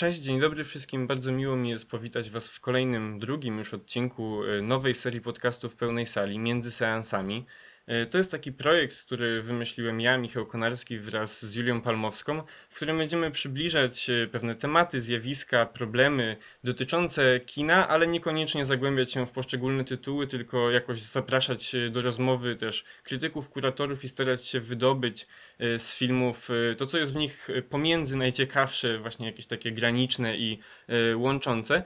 Cześć, dzień dobry wszystkim. Bardzo miło mi jest powitać Was w kolejnym, drugim już odcinku e, nowej serii podcastów pełnej sali między seansami. E, to jest taki projekt, który wymyśliłem ja, Michał Konarski, wraz z Julią Palmowską, w którym będziemy przybliżać e, pewne tematy, zjawiska, problemy dotyczące kina, ale niekoniecznie zagłębiać się w poszczególne tytuły, tylko jakoś zapraszać do rozmowy też krytyków, kuratorów i starać się wydobyć z filmów to, co jest w nich pomiędzy najciekawsze, właśnie jakieś takie graniczne i łączące.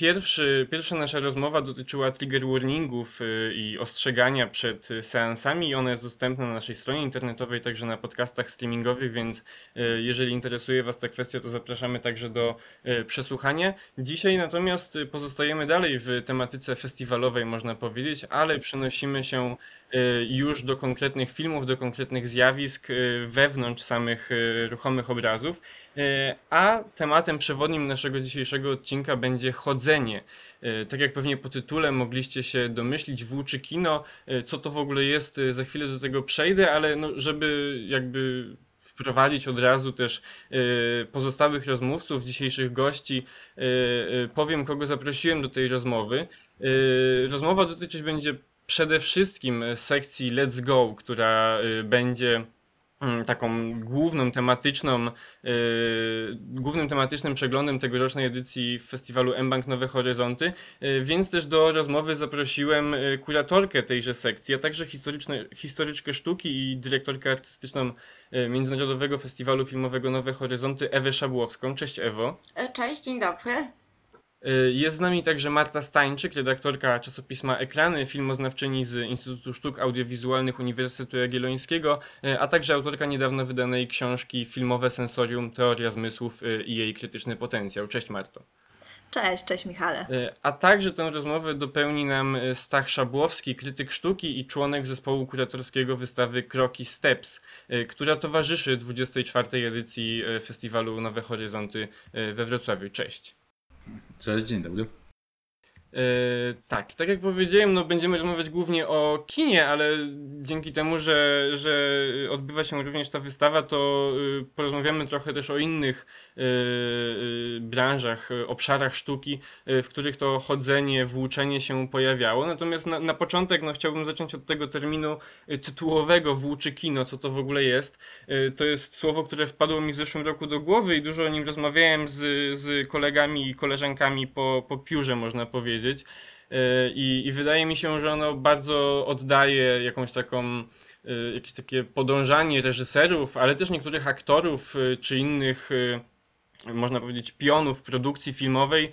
Pierwszy, pierwsza nasza rozmowa dotyczyła trigger warningów y, i ostrzegania przed seansami. Ona jest dostępna na naszej stronie internetowej, także na podcastach streamingowych, więc y, jeżeli interesuje Was ta kwestia, to zapraszamy także do y, przesłuchania. Dzisiaj natomiast pozostajemy dalej w tematyce festiwalowej, można powiedzieć, ale przenosimy się już do konkretnych filmów, do konkretnych zjawisk wewnątrz samych ruchomych obrazów. A tematem przewodnim naszego dzisiejszego odcinka będzie chodzenie chodzenie. E, tak jak pewnie po tytule mogliście się domyślić, włóczy kino, e, co to w ogóle jest, e, za chwilę do tego przejdę, ale no, żeby jakby wprowadzić od razu też pozostałych rozmówców, dzisiejszych gości, powiem kogo zaprosiłem do tej rozmowy. Rozmowa dotyczyć będzie przede wszystkim sekcji Let's Go, która będzie taką główną tematyczną, yy, głównym tematycznym przeglądem tegorocznej edycji festiwalu M-Bank Nowe Horyzonty, yy, więc też do rozmowy zaprosiłem yy, kuratorkę tejże sekcji, a także historyczkę sztuki i dyrektorkę artystyczną yy, Międzynarodowego Festiwalu Filmowego Nowe Horyzonty Ewę Szabłowską. Cześć Ewo. E, cześć, dzień dobry. Y, jest z nami także Marta Stańczyk, redaktorka czasopisma Ekrany, filmoznawczyni z Instytutu Sztuk Audiowizualnych Uniwersytetu Jagiellońskiego, y, a także autorka niedawno wydanej książki Filmowe Sensorium, Teoria Zmysłów y, i jej krytyczny potencjał. Cześć Marto. Cześć, cześć Michale. A także tę rozmowę dopełni nam Stach Szabłowski, krytyk sztuki i członek zespołu kuratorskiego wystawy Kroki Steps, która towarzyszy 24. edycji festiwalu Nowe Horyzonty we Wrocławiu. Cześć. Cześć, dzień dobry. Yy, tak, tak jak powiedziałem, no będziemy rozmawiać głównie o kinie, ale dzięki temu, że, że odbywa się również ta wystawa, to yy, porozmawiamy trochę też o innych yy, branżach, obszarach sztuki, w których to chodzenie, włóczenie się pojawiało. Natomiast na, na początek no, chciałbym zacząć od tego terminu tytułowego włóczy kino, co to w ogóle jest. To jest słowo, które wpadło mi w zeszłym roku do głowy i dużo o nim rozmawiałem z, z kolegami i koleżankami po, po piórze, można powiedzieć powiedzieć. E, I, I wydaje mi się, że ono bardzo oddaje jakąś taką e, jakieś takie podążanie reżyserów, ale też niektórych aktorów e, czy innych można powiedzieć, pionów produkcji filmowej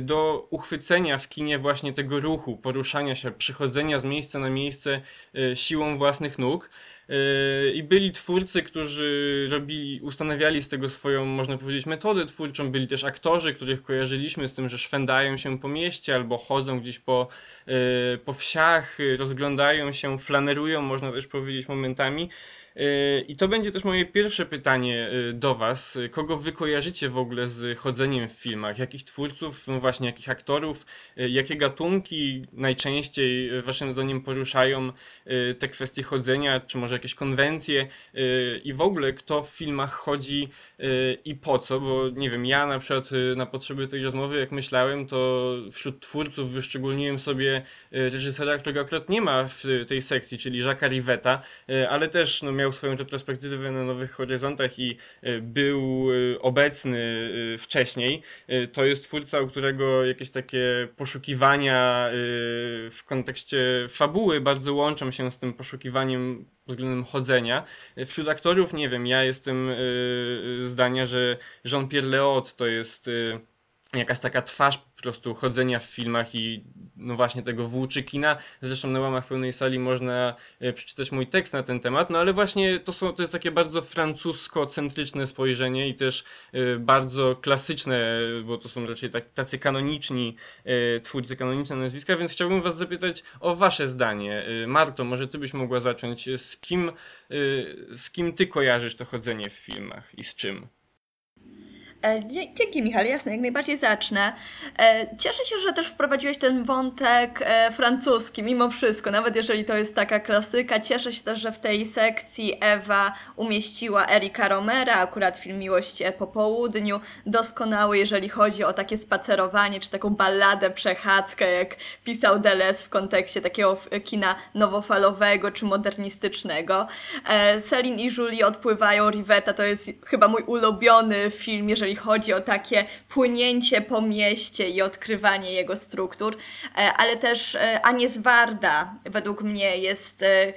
do uchwycenia w kinie właśnie tego ruchu, poruszania się, przychodzenia z miejsca na miejsce siłą własnych nóg. Yy, I byli twórcy, którzy robili, ustanawiali z tego swoją, można powiedzieć, metodę twórczą. Byli też aktorzy, których kojarzyliśmy z tym, że szwędają się po mieście albo chodzą gdzieś po, po wsiach, rozglądają się, flanerują, można też powiedzieć momentami. Yy, I to będzie też moje pierwsze pytanie yy, do Was. Kogo Wy kojarzycie w ogóle z chodzeniem w filmach? Jakich twórców, no właśnie, jakich aktorów, yy, jakie gatunki najczęściej Waszym zdaniem poruszają te kwestie chodzenia, czy może jakieś konwencje i w ogóle kto w filmach chodzi i po co? Bo nie wiem, ja na przykład na potrzeby tej rozmowy, jak myślałem, to wśród twórców wyszczególniłem sobie reżysera, którego akurat nie ma w tej sekcji, czyli Jacques'a Rivetta, ale też no, miał swoją retrospektywę na Nowych Horyzontach i e, był e, obecny e, wcześniej. To jest twórca, u którego jakieś takie poszukiwania w kontekście fabuły bardzo łączą się z tym poszukiwaniem względem chodzenia. Wśród aktorów, nie wiem, ja jestem zdania, że Jean-Pierre Léaud to jest jakaś taka twarz po prostu chodzenia w filmach i no właśnie tego włóczy kina. Zresztą na łamach pełnej sali można e, przeczytać mój tekst na ten temat, no ale właśnie to, są, to jest takie bardzo francusko-centryczne spojrzenie i też e, bardzo klasyczne, bo to są raczej tak, tacy kanoniczni e, twórcy, kanoniczne nazwiska, więc chciałbym was zapytać o wasze zdanie. Marto, może ty byś mogła zacząć. Z kim, z kim ty kojarzysz to chodzenie w filmach i z czym? E, dzięki Michał, jasne, jak najbardziej zacznę. E, cieszę się, że też wprowadziłeś ten wątek e, francuski, mimo wszystko, nawet jeżeli to jest taka klasyka. Cieszę się też, że w tej sekcji Ewa umieściła Erika Romera, akurat film Miłość po południu, doskonały, jeżeli chodzi o takie spacerowanie, czy taką balladę, przechadzkę, jak pisał Deleuze w kontekście takiego kina nowofalowego, czy modernistycznego. Celine i Julie odpływają, Rivetta to jest chyba mój ulubiony film, jeżeli jeżeli chodzi o takie płynięcie po mieście i odkrywanie jego struktur, e, ale też e, Anies Warda według mnie jest e,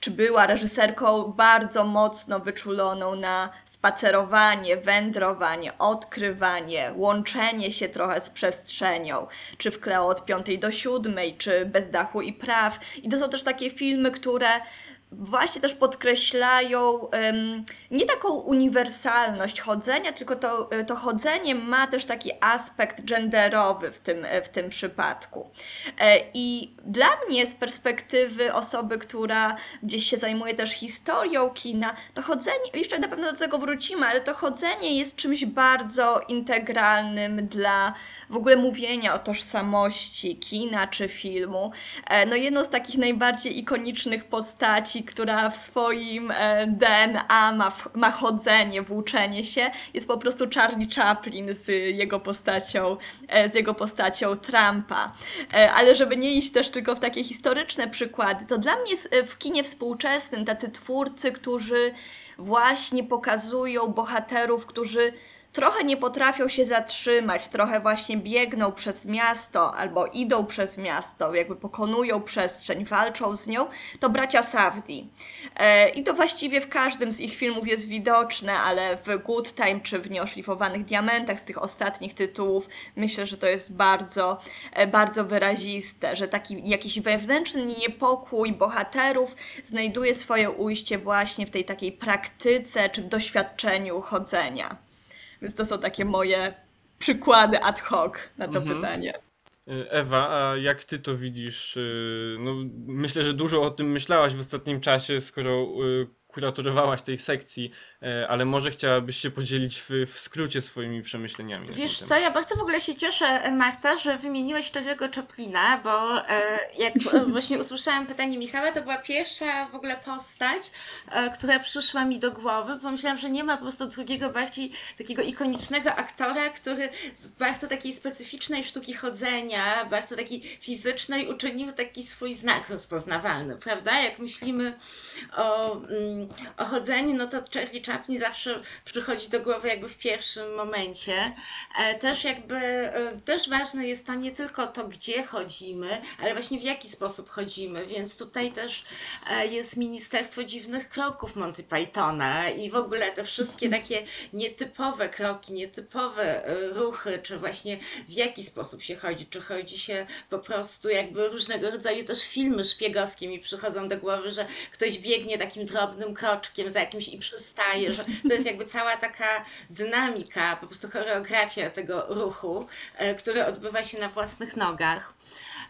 czy była reżyserką bardzo mocno wyczuloną na spacerowanie, wędrowanie, odkrywanie, łączenie się trochę z przestrzenią, czy w Kleo od piątej do siódmej, czy Bez dachu i praw. I to są też takie filmy, które właśnie też podkreślają nie taką uniwersalność chodzenia, tylko to, to chodzenie ma też taki aspekt genderowy w tym, w tym przypadku. E, I dla mnie z perspektywy osoby, która gdzieś się zajmuje też historią kina, to chodzenie, jeszcze na pewno do tego wrócimy, ale to chodzenie jest czymś bardzo integralnym dla w ogóle mówienia o tożsamości kina czy filmu. E, no jedną z takich najbardziej ikonicznych postaci, która w swoim e, DNA ma, ma chodzenie, włóczenie się, jest po prostu Charlie Chaplin z jego postacią, e, z jego postacią Trumpa. E, ale żeby nie iść też tylko w takie historyczne przykłady, to dla mnie w kinie współczesnym tacy twórcy, którzy właśnie pokazują bohaterów, którzy trochę nie potrafią się zatrzymać, trochę właśnie biegną przez miasto albo idą przez miasto, jakby pokonują przestrzeń, walczą z nią, to bracia Safdi. E, I to właściwie w każdym z ich filmów jest widoczne, ale w Good Time czy w Nieoszlifowanych Diamentach z tych ostatnich tytułów myślę, że to jest bardzo, e, bardzo wyraziste, że taki jakiś wewnętrzny niepokój bohaterów znajduje swoje ujście właśnie w tej takiej praktyce czy w doświadczeniu chodzenia. Więc to są takie moje przykłady ad hoc na to mhm. pytanie. Y, Ewa, a jak ty to widzisz? Y, no, myślę, że dużo o tym myślałaś w ostatnim czasie, skoro y, kuratorowałaś tej sekcji, e, ale może chciałabyś się podzielić w, w skrócie swoimi przemyśleniami. Wiesz co, ja bardzo w ogóle się cieszę, Marta, że wymieniłaś tego Chaplina, bo e, jak właśnie usłyszałam pytanie Michała, to była pierwsza w ogóle postać, e, która przyszła mi do głowy. Pomyślałam, że nie ma po prostu drugiego bardziej takiego ikonicznego aktora, który z bardzo takiej specyficznej sztuki chodzenia, bardzo takiej fizycznej uczynił taki swój znak rozpoznawalny, prawda? Jak myślimy o mm, o chodzeniu, no to Charlie Chaplin zawsze przychodzi do głowy jakby w pierwszym momencie. E, też jakby, e, też ważne jest to nie tylko to, gdzie chodzimy, ale właśnie w jaki sposób chodzimy, więc tutaj też e, jest Ministerstwo Dziwnych Kroków Monty Pythona i w ogóle te wszystkie takie nietypowe kroki, nietypowe ruchy, czy właśnie w jaki sposób się chodzi, czy chodzi się po prostu jakby różnego rodzaju też filmy szpiegowskie mi przychodzą do głowy, że ktoś biegnie takim drobnym kroczkiem za jakimś i przystaje, że to jest jakby cała taka dynamika, po prostu choreografia tego ruchu, e, który odbywa się na własnych nogach.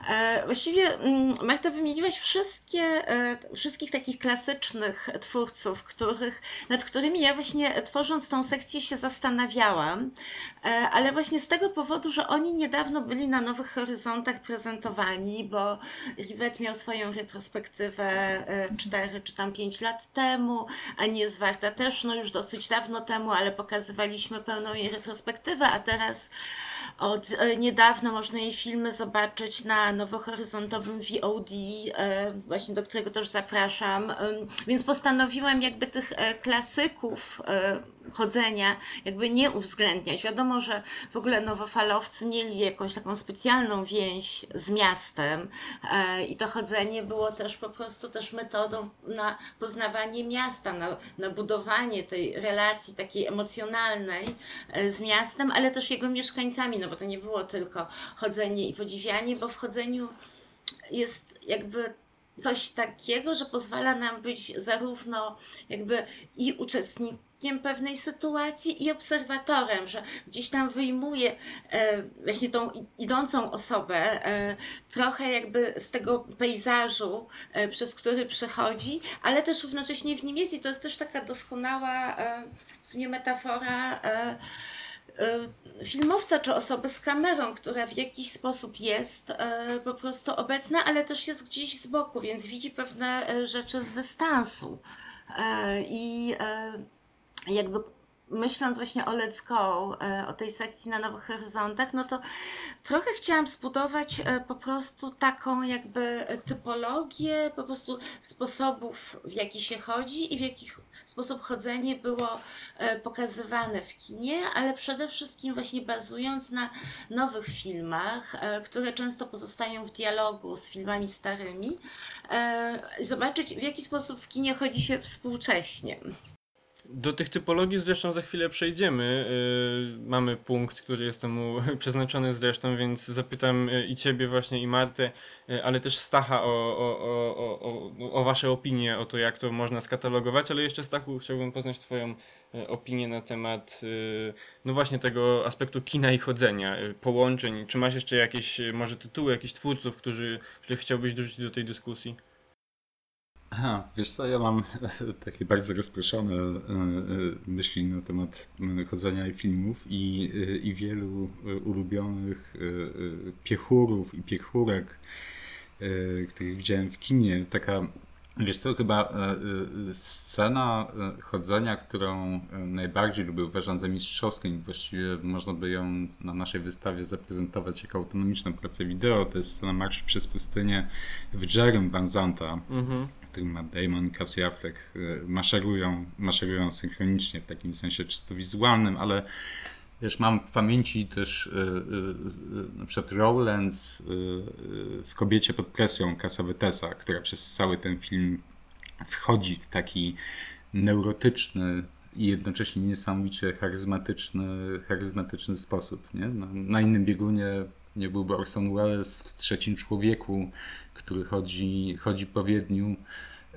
E, właściwie mm, Marta wymieniłaś wszystkie, e, wszystkich takich klasycznych twórców, których, nad którymi ja właśnie tworząc tą sekcję się zastanawiałam, e, ale właśnie z tego powodu, że oni niedawno byli na Nowych Horyzontach prezentowani, bo Rivet miał swoją retrospektywę 4 czy tam 5 lat temu, a nie Zwarta też, no już dosyć dawno temu, ale pokazywaliśmy pełną jej retrospektywę, a teraz od niedawna można jej filmy zobaczyć na nowohoryzontowym VOD, e, właśnie do którego też zapraszam. Więc postanowiłam jakby tych e, klasyków e, chodzenia jakby nie uwzględniać. Wiadomo, że w ogóle nowofalowcy mieli jakąś taką specjalną więź z miastem i to chodzenie było też po prostu też metodą na poznawanie miasta, na, na budowanie tej relacji takiej emocjonalnej z miastem, ale też jego mieszkańcami, no bo to nie było tylko chodzenie i podziwianie, bo w chodzeniu jest jakby coś takiego, że pozwala nam być zarówno jakby i uczestnikiem pewnej sytuacji i obserwatorem, że gdzieś tam wyjmuje e, właśnie tą idącą osobę e, trochę jakby z tego pejzażu, e, przez który przechodzi, ale też równocześnie w nim jest i to jest też taka doskonała w sumie metafora filmowca czy osobę z kamerą, która w jakiś sposób jest po prostu obecna, ale też jest gdzieś z boku, więc widzi pewne rzeczy z dystansu. I jakby myśląc właśnie o Let's Go, e, o tej sekcji na Nowych Horyzontach, no to trochę chciałam zbudować e, po prostu taką jakby typologię po prostu sposobów, w jaki się chodzi i w jaki sposób chodzenie było e, pokazywane w kinie, ale przede wszystkim właśnie bazując na nowych filmach, które często pozostają w dialogu z filmami starymi, zobaczyć w jaki sposób w kinie chodzi się współcześnie. Do tych typologii zresztą za chwilę przejdziemy. Yy, mamy punkt, który jest temu przeznaczony zresztą, więc zapytam yy, i Ciebie właśnie, i Martę, yy, ale też Stacha o, o, o, o, o Wasze opinie, o to jak to można skatalogować, ale jeszcze Stachu chciałbym poznać Twoją opinię na temat no właśnie tego aspektu kina i chodzenia, połączeń. Czy masz jeszcze jakieś może tytuły, jakichś twórców, którzy, których chciałbyś dorzucić do tej dyskusji? Aha, wiesz co, ja mam takie bardzo rozproszone e, e, myśli na temat chodzenia i filmów i, e, i wielu ulubionych piechurów i piechurek, których widziałem w kinie. Taka Wiesz co, chyba scena chodzenia, którą najbardziej lubię, uważam za mistrzowską i właściwie można by ją na naszej wystawie zaprezentować jako autonomiczną pracę wideo, to jest scena Marszu przez pustynię w Jerem Van Zanta, mhm. Którym Matt Damon i Cassie Affleck maszerują, maszerują synchronicznie w takim sensie czysto wizualnym, ale Wiesz, mam w pamięci też y, y, na przykład Rowlands w Kobiecie pod presją Cassavetesa, która przez cały ten film wchodzi w taki neurotyczny i jednocześnie niesamowicie charyzmatyczny, charyzmatyczny sposób. Nie? Na, na innym biegunie nie byłby Orson Welles w trzecim człowieku, który chodzi, chodzi po Wiedniu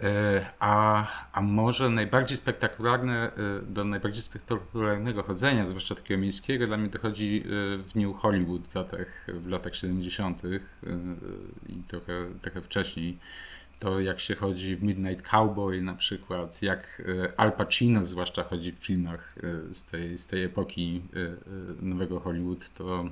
E, a, a może najbardziej spektakularne, e, do najbardziej spektakularnego chodzenia, zwłaszcza takiego miejskiego, dla mnie dochodzi e, w New Hollywood w latach, w latach 70. i trochę, trochę wcześniej. To jak się chodzi w Midnight Cowboy na przykład, jak Al Pacino zwłaszcza chodzi w filmach z tej, z tej epoki nowego Hollywood, to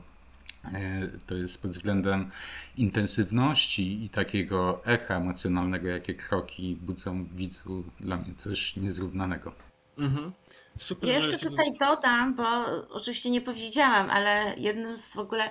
to jest pod względem intensywności i takiego echa emocjonalnego, jakie kroki budzą w widzu dla mnie coś niezrównanego. Mhm. Super, ja jeszcze tutaj dodam, bo oczywiście nie powiedziałam, ale jednym z w ogóle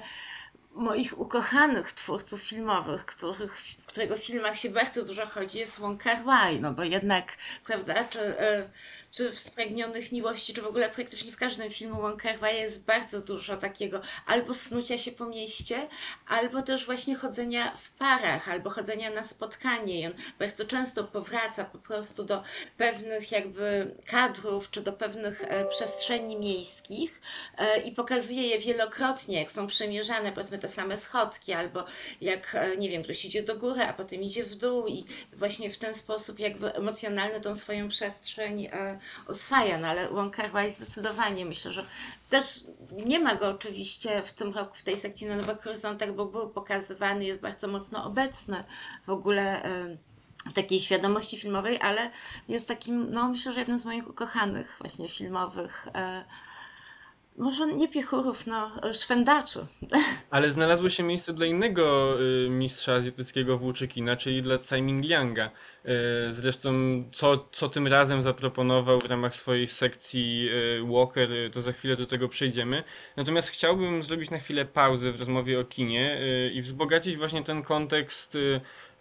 moich ukochanych twórców filmowych, których, w którego filmach się bardzo dużo chodzi, jest Wong Kar Wai, no bo jednak, prawda, czy... Y czy w Spragnionych Miłości, czy w ogóle praktycznie w każdym filmu Wong jest bardzo dużo takiego albo snucia się po mieście, albo też właśnie chodzenia w parach, albo chodzenia na spotkanie. I on bardzo często powraca po prostu do pewnych jakby kadrów, czy do pewnych e, przestrzeni miejskich e, i pokazuje je wielokrotnie, jak są przemierzane, powiedzmy te same schodki, albo jak, e, nie wiem, ktoś idzie do góry, a potem idzie w dół i właśnie w ten sposób jakby emocjonalny tą swoją przestrzeń e, oswaja, no ale Wong Kar Wai zdecydowanie myślę, że też nie ma go oczywiście w tym roku w tej sekcji na Nowych Horyzontach, bo był pokazywany, jest bardzo mocno obecny w ogóle e, takiej świadomości filmowej, ale jest takim, no myślę, że jednym z moich ukochanych właśnie filmowych e, może nie piechurów, no, szwendaczy. Ale znalazło się miejsce dla innego y, mistrza azjatyckiego włóczykina, czyli dla Tsai Lianga. Y, zresztą co, co tym razem zaproponował w ramach swojej sekcji y, Walker, to za chwilę do tego przejdziemy. Natomiast chciałbym zrobić na chwilę pauzę w rozmowie o kinie i wzbogacić właśnie ten kontekst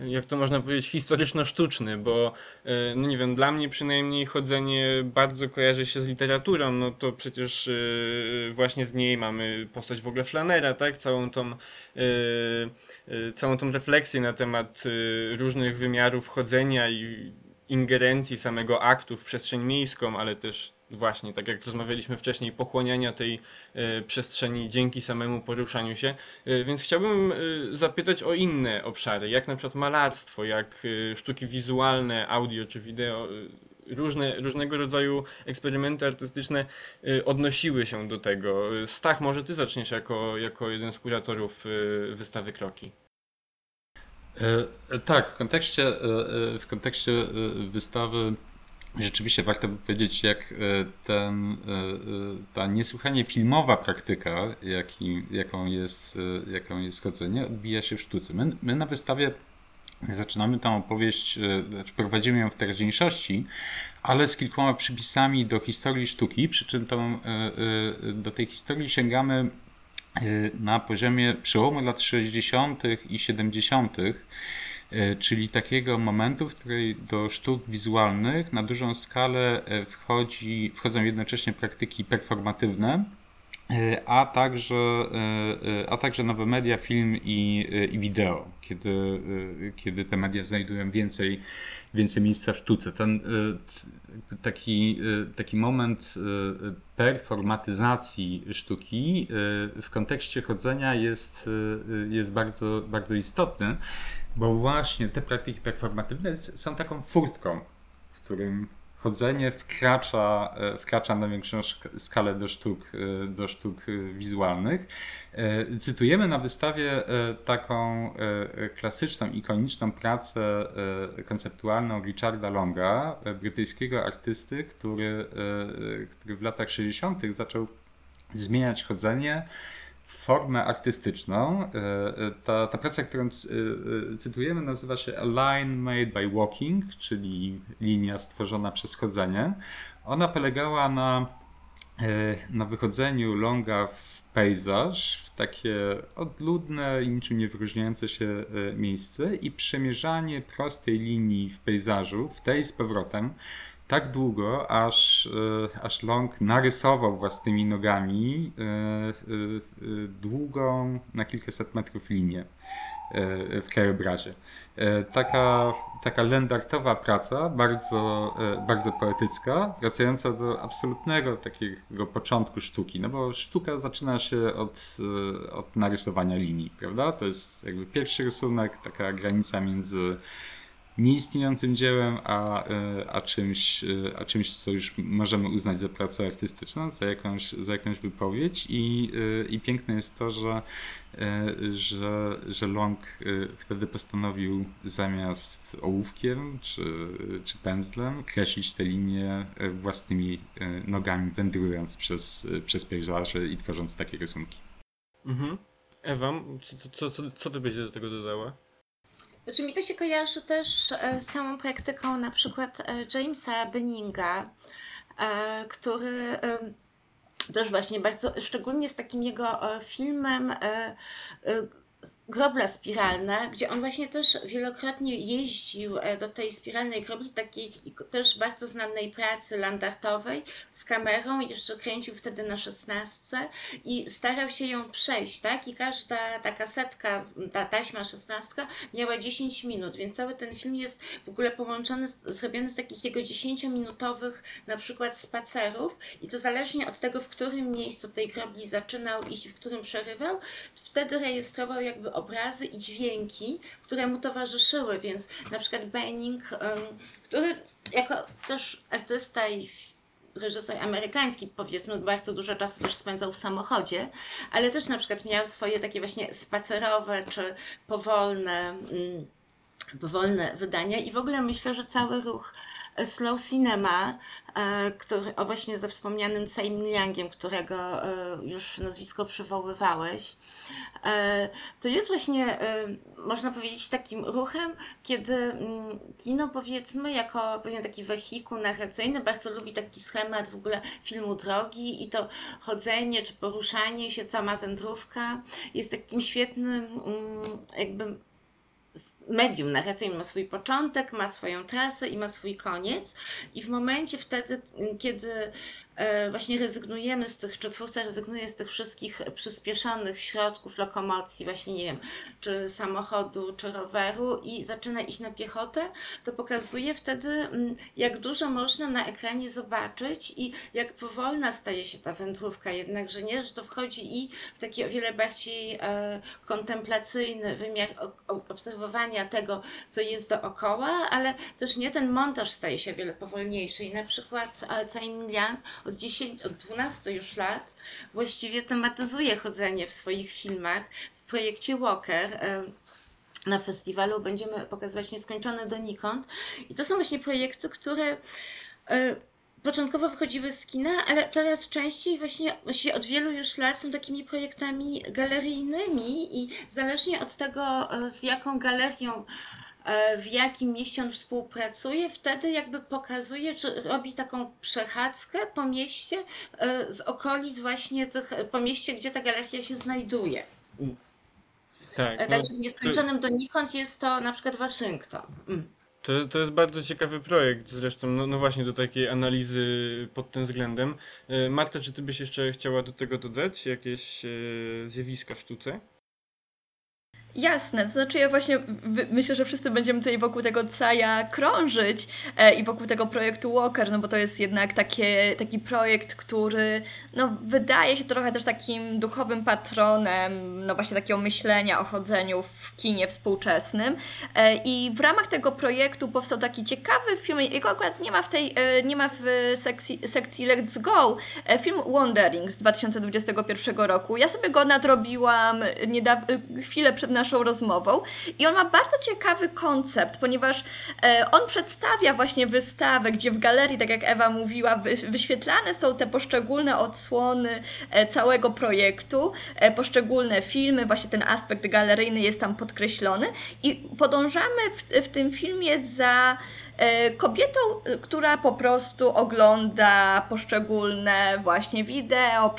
jak to można powiedzieć, historyczno-sztuczny, bo e, no nie wiem, dla mnie przynajmniej chodzenie bardzo kojarzy się z literaturą, no to przecież e, właśnie z niej mamy postać w ogóle Flanera, tak? Całą tą, e, całą tą refleksję na temat różnych wymiarów chodzenia i ingerencji samego aktu w przestrzeń miejską, ale też właśnie, tak jak rozmawialiśmy wcześniej, pochłaniania tej e, przestrzeni dzięki samemu poruszaniu się. E, więc chciałbym e, zapytać o inne obszary, jak na przykład malarstwo, jak sztuki wizualne, audio czy wideo. Różne, różnego rodzaju eksperymenty artystyczne odnosiły się do tego. Stach, może ty zaczniesz jako, jako jeden z kuratorów wystawy Kroki. tak, w kontekście, w kontekście wystawy rzeczywiście warto by powiedzieć, jak ten, ta niesłychanie filmowa praktyka, jaki, jaką, jest, jaką jest chodzenie, odbija się w sztuce. My, my na wystawie zaczynamy tą opowieść, znaczy prowadzimy ją w teraźniejszości, ale z kilkoma przypisami do historii sztuki, przy czym tą, do tej historii sięgamy na poziomie przełomu lat 60. i 70., czyli takiego momentu, w której do sztuk wizualnych na dużą skalę wchodzi, wchodzą jednocześnie praktyki performatywne, a także, a także nowe media, film i, i wideo, kiedy, kiedy te media znajdują więcej, więcej miejsca w sztuce. Ten taki, taki moment performatyzacji sztuki w kontekście chodzenia jest, jest bardzo, bardzo istotny, bo właśnie te praktyki performatywne są taką furtką, w którym chodzenie wkracza, e, wkracza na większą skalę do sztuk, e, do sztuk e, wizualnych. Cytujemy na wystawie taką klasyczną, ikoniczną pracę konceptualną Richarda Longa, brytyjskiego artysty, który, który w latach 60. zaczął zmieniać chodzenie formę artystyczną. E, e, ta, ta praca, którą e, cytujemy, nazywa się A Line Made by Walking, czyli linia stworzona przez chodzenie. Ona polegała na, na wychodzeniu longa w pejzaż, w takie odludne i niczym nie wyróżniające się miejsce i przemierzanie prostej linii w pejzażu, w tej z powrotem, tak długo, aż, e, aż Long narysował własnymi nogami e, e, długą na kilkaset metrów linię w krajobrazie. Taka, taka lendartowa praca, bardzo, bardzo poetycka, wracająca do absolutnego takiego początku sztuki, no bo sztuka zaczyna się od, od narysowania linii, prawda? To jest jakby pierwszy rysunek, taka granica między nieistniejącym dziełem, a, e, a, czymś, e, a czymś, co już możemy uznać za pracę artystyczną, za jakąś, za jakąś wypowiedź. I, e, i piękne jest to, że, że, że Long wtedy postanowił zamiast ołówkiem czy, czy pędzlem kreślić te linie własnymi nogami, wędrując przez, przez pejzaże i tworząc takie rysunki. Mhm. Ewa, co, co, co, co ty byś do tego dodała? Znaczy mi to się kojarzy też e, z całą praktyką na przykład e, Jamesa Benninga, e, który też właśnie bardzo, szczególnie z takim jego filmem groble spiralne, gdzie on właśnie też wielokrotnie jeździł e, do tej spiralnej grobli, takiej też bardzo znanej pracy landartowej z kamerą, jeszcze kręcił wtedy na szesnastce i starał się ją przejść, tak? I każda taka setka, ta taśma szesnastka miała 10 minut, więc cały ten film jest w ogóle połączony, zrobiony z takich jego 10-minutowych na przykład spacerów i to zależnie od tego, w którym miejscu tej grobli zaczynał iść, w którym przerywał, wtedy rejestrował jakby obrazy i dźwięki, które mu towarzyszyły, więc na przykład Benning, który jako też artysta i reżyser amerykański, powiedzmy, bardzo dużo czasu też spędzał w samochodzie, ale też na przykład miał swoje takie właśnie spacerowe czy powolne, mm, powolne wydania i w ogóle myślę, że cały ruch Slow Cinema, e, który, o właśnie ze wspomnianym Tsai Liangiem, którego e, już nazwisko przywoływałeś, e, to jest właśnie, można powiedzieć, takim ruchem, kiedy mm, kino powiedzmy jako pewien taki wehikuł narracyjny bardzo lubi taki schemat w ogóle filmu drogi i to chodzenie czy poruszanie się, sama wędrówka jest takim świetnym mm, jakby medium narracyjne ma swój początek, ma swoją trasę i ma swój koniec. I w momencie wtedy, kiedy E, właśnie rezygnujemy z tych, czy twórca rezygnuje z tych wszystkich przyspieszonych środków lokomocji, właśnie nie wiem, czy samochodu, czy roweru i zaczyna iść na piechotę, to pokazuje wtedy, mm, jak dużo można na ekranie zobaczyć i jak powolna staje się ta wędrówka, jednakże nie, że to wchodzi i w taki o wiele bardziej e, kontemplacyjny wymiar obserwowania tego, co jest dookoła, ale też nie ten montaż staje się wiele powolniejszy i na przykład e, Cain Liang od, 10, od 12 już lat właściwie tematyzuje chodzenie w swoich filmach. W projekcie Walker na festiwalu będziemy pokazywać Nieskończone donikąd. I to są właśnie projekty, które e, początkowo wychodziły z kina, ale coraz częściej właśnie, właściwie od wielu już lat są takimi projektami galeryjnymi i zależnie od tego, e, z jaką galerią e, w jakim mieście on współpracuje, wtedy jakby pokazuje, czy robi taką przechadzkę po mieście e, z okolic właśnie tych, po mieście, gdzie ta galeria się znajduje. Tak, no, Także w nieskończonym donikąd jest to na przykład Waszyngton. To, to jest bardzo ciekawy projekt zresztą, no, no właśnie do takiej analizy pod tym względem. E, Marta, czy ty byś jeszcze chciała do tego dodać jakieś e, zjawiska w sztuce? Jasne, to znaczy ja właśnie myślę, że wszyscy będziemy tutaj wokół tego caja krążyć e, i wokół tego projektu Walker, no bo to jest jednak takie, taki projekt, który no, wydaje się trochę też takim duchowym patronem no właśnie takiego myślenia o chodzeniu w kinie współczesnym e, i w ramach tego projektu powstał taki ciekawy film, jego akurat nie ma w tej, e, nie ma w sekcji, sekcji Let's Go, e, film Wandering z 2021 roku. Ja sobie go nadrobiłam niedaw- chwilę przed naszą rozmową i on ma bardzo ciekawy koncept, ponieważ e, on przedstawia właśnie wystawę, gdzie w galerii, tak jak Ewa mówiła, wy, wyświetlane są te poszczególne odsłony e, całego projektu, e, poszczególne filmy, właśnie ten aspekt galeryjny jest tam podkreślony i podążamy w, w tym filmie za kobietą, e, która po prostu ogląda poszczególne właśnie wideo, e,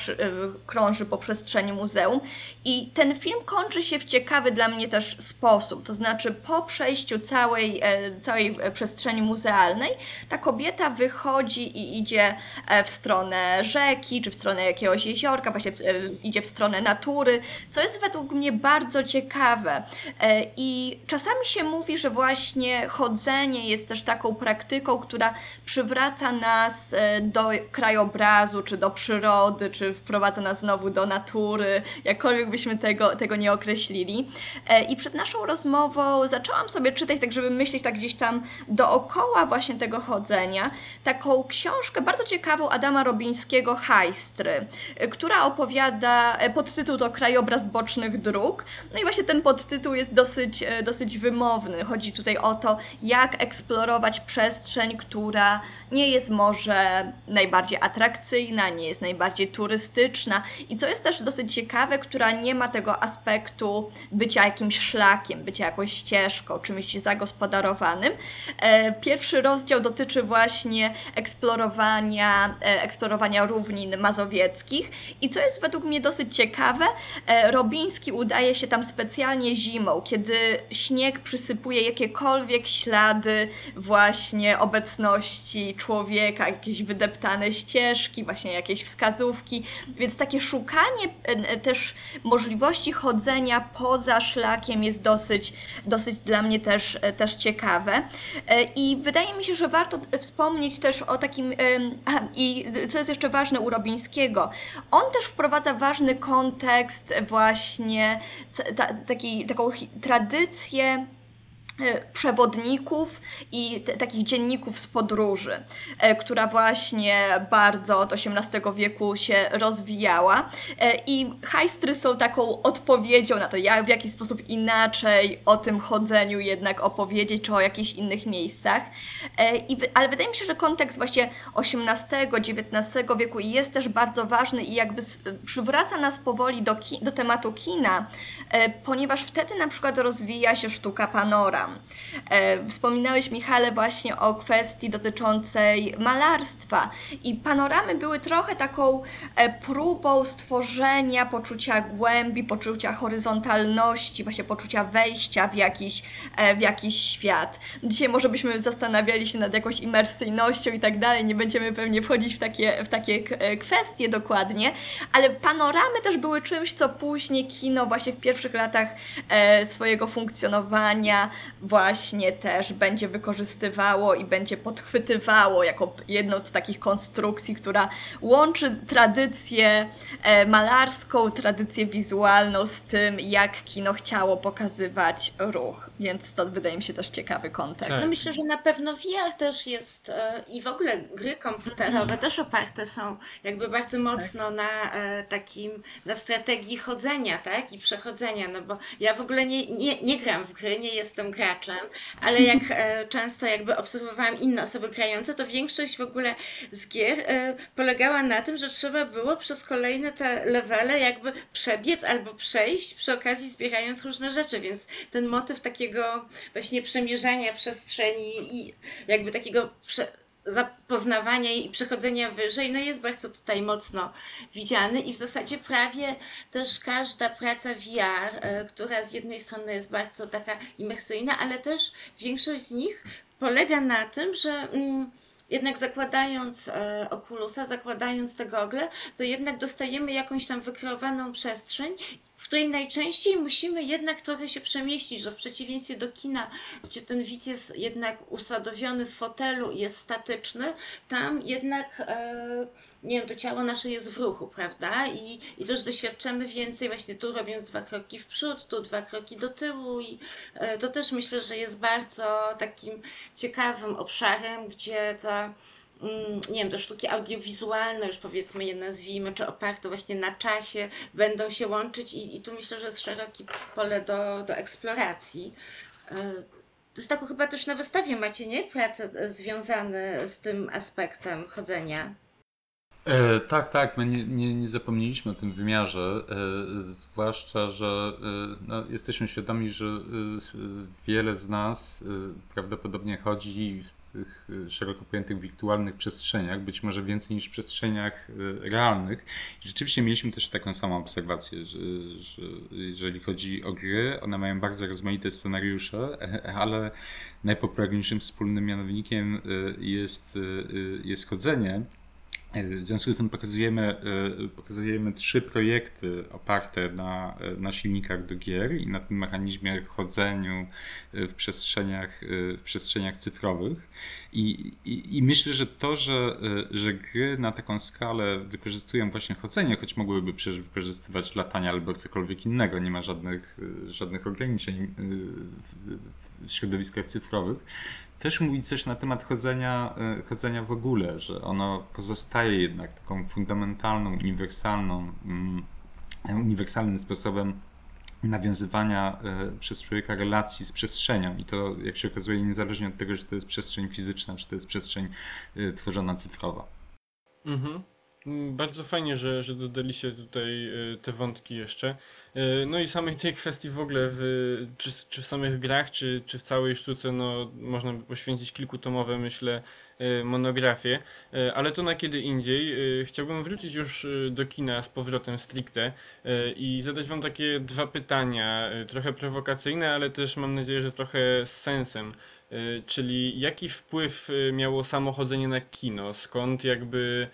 krąży po przestrzeni muzeum i ten film kończy się w ciekawy dla mnie też sposób, to znaczy po przejściu całej, e, całej e, przestrzeni muzealnej ta kobieta wychodzi i idzie e, w stronę rzeki, czy w stronę jakiegoś jeziorka, właśnie e, idzie w stronę natury, co jest według mnie bardzo ciekawe. E, I czasami się mówi, że właśnie chodzenie jest też taką praktyką, która przywraca nas e, do krajobrazu, czy do przyrody, czy wprowadza nas znowu do natury, jakkolwiek byśmy tego, tego nie określili. E, I przed naszą rozmową zaczęłam sobie czytać, tak żeby myśleć tak gdzieś tam dookoła właśnie tego chodzenia, taką książkę bardzo ciekawą Adama Robińskiego Hajstry, e, która opowiada, podtytuł to Krajobraz bocznych dróg. No i właśnie ten podtytuł jest dosyć, dosyć wymowny. Chodzi tutaj o to, jak eksplorować przestrzeń, która nie jest może najbardziej atrakcyjna, nie jest najbardziej turystyczna i co jest też dosyć ciekawe, która nie ma tego aspektu bycia jakimś szlakiem, bycia jakąś ścieżką, czymś zagospodarowanym. E, Pierwszy rozdział dotyczy właśnie eksplorowania, e, eksplorowania równin mazowieckich i co jest według mnie dosyć ciekawe, e, Robiński udaje się tam specjalnie zimą, kiedy śnieg przysypuje jakiekolwiek ślady właśnie obecności człowieka, jakieś wydeptane ścieżki, właśnie jakieś wskazówki, więc takie szukanie e, e, też możliwości chodzenia poza szlakiem jest dosyć, dosyć dla mnie też, e, też ciekawe. I wydaje mi się, że warto wspomnieć też o takim, i co jest jeszcze ważne u Robińskiego, on też wprowadza ważny kontekst właśnie ta, taki, taką tradycję przewodników i takich dzienników z podróży, e, która właśnie bardzo od XVIII wieku się rozwijała. E, I hajstry są taką odpowiedzią na to, jak, w jaki sposób inaczej o tym chodzeniu jednak opowiedzieć, czy o jakichś innych miejscach. E, I, ale wydaje mi się, że kontekst właśnie XVIII, XIX wieku jest też bardzo ważny i jakby przywraca nas powoli do, do tematu kina, e, ponieważ wtedy na przykład rozwija się sztuka panoram. E, Wspominałeś, Michale, właśnie o kwestii dotyczącej malarstwa. I panoramy były trochę taką e, próbą stworzenia poczucia głębi, poczucia horyzontalności, właśnie poczucia wejścia w jakiś, e, w jakiś świat. Dzisiaj może byśmy zastanawiali się nad jakąś imersyjnością i tak dalej, nie będziemy pewnie wchodzić w takie, w takie kwestie dokładnie, ale panoramy też były czymś, co później kino właśnie w pierwszych latach swojego funkcjonowania właśnie też będzie wykorzystywało i będzie podchwytywało jako jedną z takich konstrukcji, która łączy tradycję e, malarską, tradycję wizualną z tym, jak kino chciało pokazywać ruch. Więc to wydaje mi się też ciekawy kontekst. Tak. No myślę, że na pewno VR też jest e, i w ogóle gry komputerowe też oparte są jakby bardzo mocno na e, takim, na strategii chodzenia, tak? I przechodzenia, no bo ja w ogóle nie, nie, nie gram w gry, nie jestem graczem, graczem, ale jak e, często jakby obserwowałam inne osoby grające, to większość w ogóle z gier e, polegała na tym, że trzeba było przez kolejne te levele jakby przebiec albo przejść, przy okazji zbierając różne rzeczy, więc ten motyw takiego właśnie przemierzania przestrzeni i jakby takiego prze zapoznawania i przechodzenia wyżej, no jest bardzo tutaj mocno widziany i w zasadzie prawie też każda praca VR, e, która z jednej strony jest bardzo taka imersyjna, ale też większość z nich polega na tym, że mm, jednak zakładając e, okulusa, zakładając te gogle, to jednak dostajemy jakąś tam wykreowaną przestrzeń w której najczęściej musimy jednak trochę się przemieścić, że w przeciwieństwie do kina, gdzie ten widz jest jednak usadowiony w fotelu i jest statyczny, tam jednak, e, nie wiem, to ciało nasze jest w ruchu, prawda? I, I też doświadczamy więcej właśnie tu robiąc dwa kroki w przód, tu dwa kroki do tyłu i e, to też myślę, że jest bardzo takim ciekawym obszarem, gdzie ta nie wiem, te sztuki audiowizualne, już powiedzmy je nazwijmy, czy oparte właśnie na czasie, będą się łączyć i, i tu myślę, że jest szerokie pole do, do eksploracji. E, jest taką chyba też na wystawie macie, nie? Prace związane z tym aspektem chodzenia. E, tak, tak, my nie, nie, nie, zapomnieliśmy o tym wymiarze, e, zwłaszcza, że e, no, jesteśmy świadomi, że e, wiele z nas e, prawdopodobnie chodzi w tych e, szeroko pojętych wirtualnych przestrzeniach, być może więcej niż w przestrzeniach realnych. I rzeczywiście mieliśmy też taką samą obserwację, że, że jeżeli chodzi o gry, one mają bardzo rozmaite scenariusze, ale najpopularniejszym wspólnym mianownikiem jest, jest chodzenie. W związku z tym pokazujemy, e, pokazujemy trzy projekty oparte na, na silnikach do gier i na tym mechanizmie chodzeniu w przestrzeniach, e, w przestrzeniach cyfrowych. I, i, I, myślę, że to, że, że gry na taką skalę wykorzystują właśnie chodzenie, choć mogłyby przecież wykorzystywać latanie albo cokolwiek innego, nie ma żadnych, żadnych ograniczeń w, w środowiskach cyfrowych, też mówi coś na temat chodzenia, chodzenia w ogóle, że ono pozostaje jednak taką fundamentalną, uniwersalną, mm, uniwersalnym sposobem nawiązywania e, przez człowieka relacji z przestrzenią. I to, jak się okazuje, niezależnie od tego, czy to jest przestrzeń fizyczna, czy to jest przestrzeń e, tworzona cyfrowa. Mhm. Bardzo fajnie, że, że dodaliście tutaj e, te wątki jeszcze. No i samej tej kwestii w ogóle, w, czy, czy w samych grach, czy, czy w całej sztuce, no można by poświęcić kilkutomowe, myślę, e, monografie, ale to na kiedy indziej. Chciałbym wrócić już do kina z powrotem stricte i zadać wam takie dwa pytania, trochę prowokacyjne, ale też mam nadzieję, że trochę z sensem. Czyli jaki wpływ miało samochodzenie na kino? Skąd jakby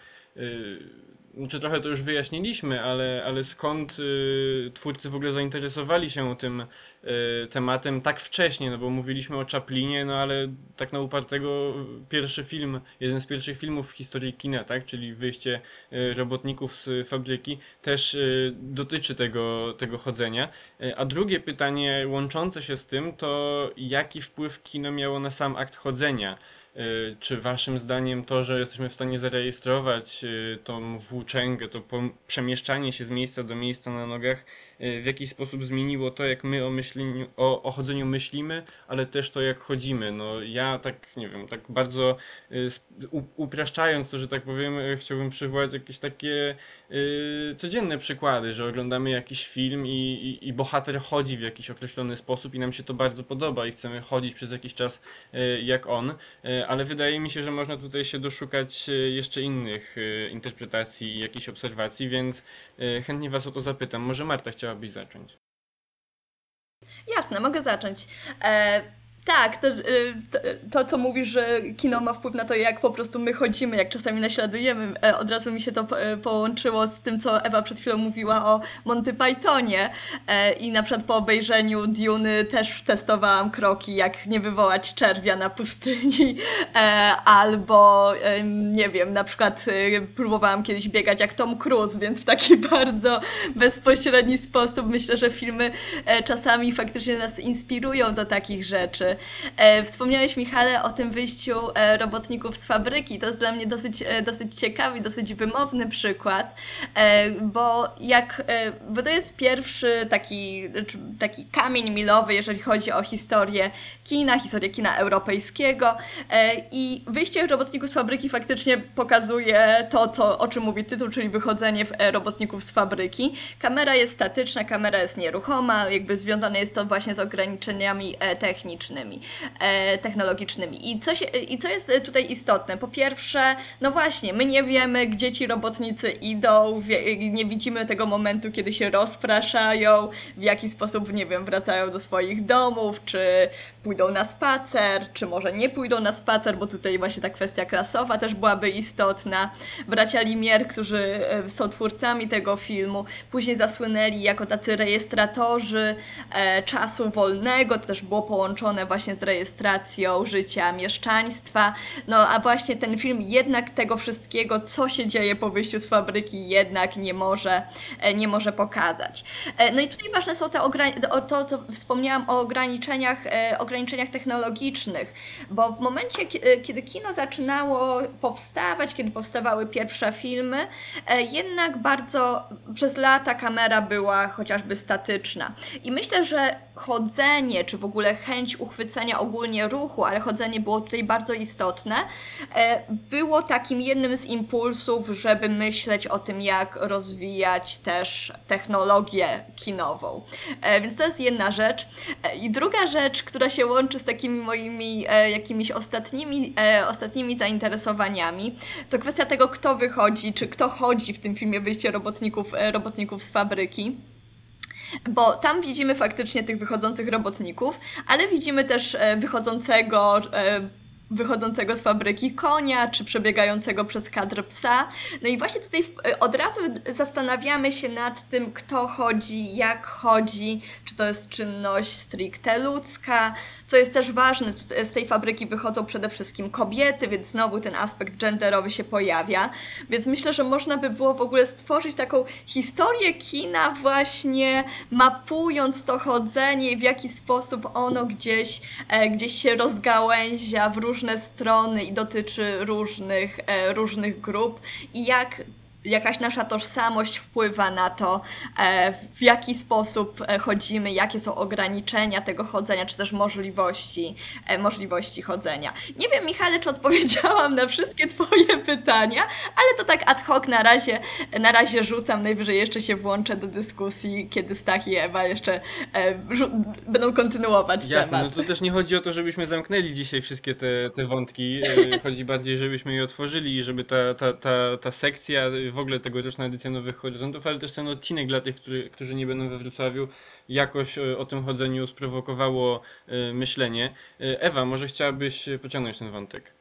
Y, czy trochę to już wyjaśniliśmy, ale, ale skąd y, twórcy w ogóle zainteresowali się tym y, tematem tak wcześnie, no bo mówiliśmy o Chaplinie, no ale tak na upartego pierwszy film, jeden z pierwszych filmów w historii kina, tak, czyli wyjście y, robotników z fabryki, też y, dotyczy tego, tego chodzenia. Y, a drugie pytanie łączące się z tym, to jaki wpływ kino miało na sam akt chodzenia? Y, czy waszym zdaniem to, że jesteśmy w stanie zarejestrować y, tą włóczęgę, to przemieszczanie się z miejsca do miejsca na nogach, y, w jakiś sposób zmieniło to, jak my o, myśleniu, o, o chodzeniu myślimy, ale też to, jak chodzimy? No ja tak, nie wiem, tak bardzo upraszczając to, że tak powiem, chciałbym przywołać jakieś takie codzienne przykłady, że oglądamy jakiś film i, i, i bohater chodzi w jakiś określony sposób i nam się to bardzo podoba i chcemy chodzić przez jakiś czas jak on ale wydaje mi się, że można tutaj się doszukać e, jeszcze innych e, interpretacji i jakichś obserwacji, więc e, chętnie Was o to zapytam. Może Marta chciałabyś zacząć? Jasne, mogę zacząć. E tak, to, y, to, to, co mówisz, że kino ma wpływ na to, jak po prostu my chodzimy, jak czasami naśladujemy, e, od razu mi się to e, połączyło z tym, co Ewa przed chwilą mówiła o Monty Pythonie. E, i na przykład po obejrzeniu Duny też testowałam kroki, jak nie wywołać czerwia na pustyni, albo nie wiem, na przykład próbowałam kiedyś biegać jak Tom Cruise, więc w taki bardzo bezpośredni sposób myślę, że filmy czasami faktycznie nas inspirują do takich rzeczy. E, wspomniałeś, Michale, o tym wyjściu e, robotników z fabryki. To jest dla mnie dosyć, e, dosyć ciekawy, dosyć wymowny przykład, bo, jak, bo to jest pierwszy taki, znaczy, taki kamień milowy, jeżeli chodzi o historię kina, historię kina europejskiego. E, I wyjście robotników z fabryki faktycznie pokazuje to, co, o czym mówi tytuł, czyli wychodzenie e, robotników z fabryki. Kamera jest statyczna, kamera jest nieruchoma, jakby związane jest to właśnie z ograniczeniami e, technicznymi, technologicznymi. I co, się, I co jest tutaj istotne? Po pierwsze, no właśnie, my nie wiemy, gdzie ci robotnicy idą, nie widzimy tego momentu, kiedy się rozpraszają, w jaki sposób, nie wiem, wracają do swoich domów, czy pójdą na spacer, czy może nie pójdą na spacer, bo tutaj właśnie ta kwestia klasowa też byłaby istotna. Bracia Limier, którzy e, są twórcami tego filmu, później zasłynęli jako tacy rejestratorzy e, czasu wolnego, to też było połączone właśnie z rejestracją życia mieszczaństwa. No a właśnie ten film jednak tego wszystkiego, co się dzieje po wyjściu z fabryki, jednak nie może, e, nie może pokazać. No i tutaj ważne są te to, co wspomniałam o ograniczeniach, e, ograniczeniach technologicznych, bo w momencie, e, kiedy kino zaczynało powstawać, kiedy powstawały pierwsze filmy, e, jednak bardzo przez lata kamera była chociażby statyczna. I myślę, że chodzenie, czy w ogóle chęć uchwycenia ogólnie ruchu, ale chodzenie było tutaj bardzo istotne, e, było takim jednym z impulsów, żeby myśleć o tym, jak rozwijać też technologię kinową. E, Więc to jest jedna rzecz. E, I druga rzecz, która się łączy z takimi moimi jakimiś ostatnimi, ostatnimi zainteresowaniami, to kwestia tego, kto wychodzi, czy kto chodzi w tym filmie Wyjście robotników, robotników z fabryki. Bo tam widzimy faktycznie tych wychodzących robotników, ale widzimy też e, wychodzącego, e, wychodzącego z fabryki konia, czy przebiegającego przez kadr psa. No i właśnie tutaj e, od razu zastanawiamy się nad tym, kto chodzi, jak chodzi, czy to jest czynność stricte ludzka, co jest też ważne, tu- z tej fabryki wychodzą przede wszystkim kobiety, więc znowu ten aspekt genderowy się pojawia. Więc myślę, że można by było w ogóle stworzyć taką historię kina, właśnie mapując to chodzenie i w jaki sposób ono gdzieś, e, gdzieś się rozgałęzia w różne strony i dotyczy różnych, e, różnych grup. I jak jakaś nasza tożsamość wpływa na to, e, w jaki sposób e, chodzimy, jakie są ograniczenia tego chodzenia, czy też możliwości, e, możliwości chodzenia. Nie wiem, Michale, czy odpowiedziałam na wszystkie Twoje pytania, ale to tak ad hoc na razie, na razie rzucam, najwyżej jeszcze się włączę do dyskusji, kiedy Stach i Ewa jeszcze będą kontynuować Jasne, no temat. to też nie chodzi o to, żebyśmy zamknęli dzisiaj wszystkie te, te wątki. Chodzi bardziej, żebyśmy je otworzyli i żeby ta, ta, ta, ta sekcja, w ogóle tegoroczna edycja Nowych Horyzontów, ale też ten odcinek dla tych, którzy, którzy nie będą we Wrocławiu, jakoś e, o tym chodzeniu sprowokowało e, myślenie. E, Ewa, może chciałabyś pociągnąć ten wątek?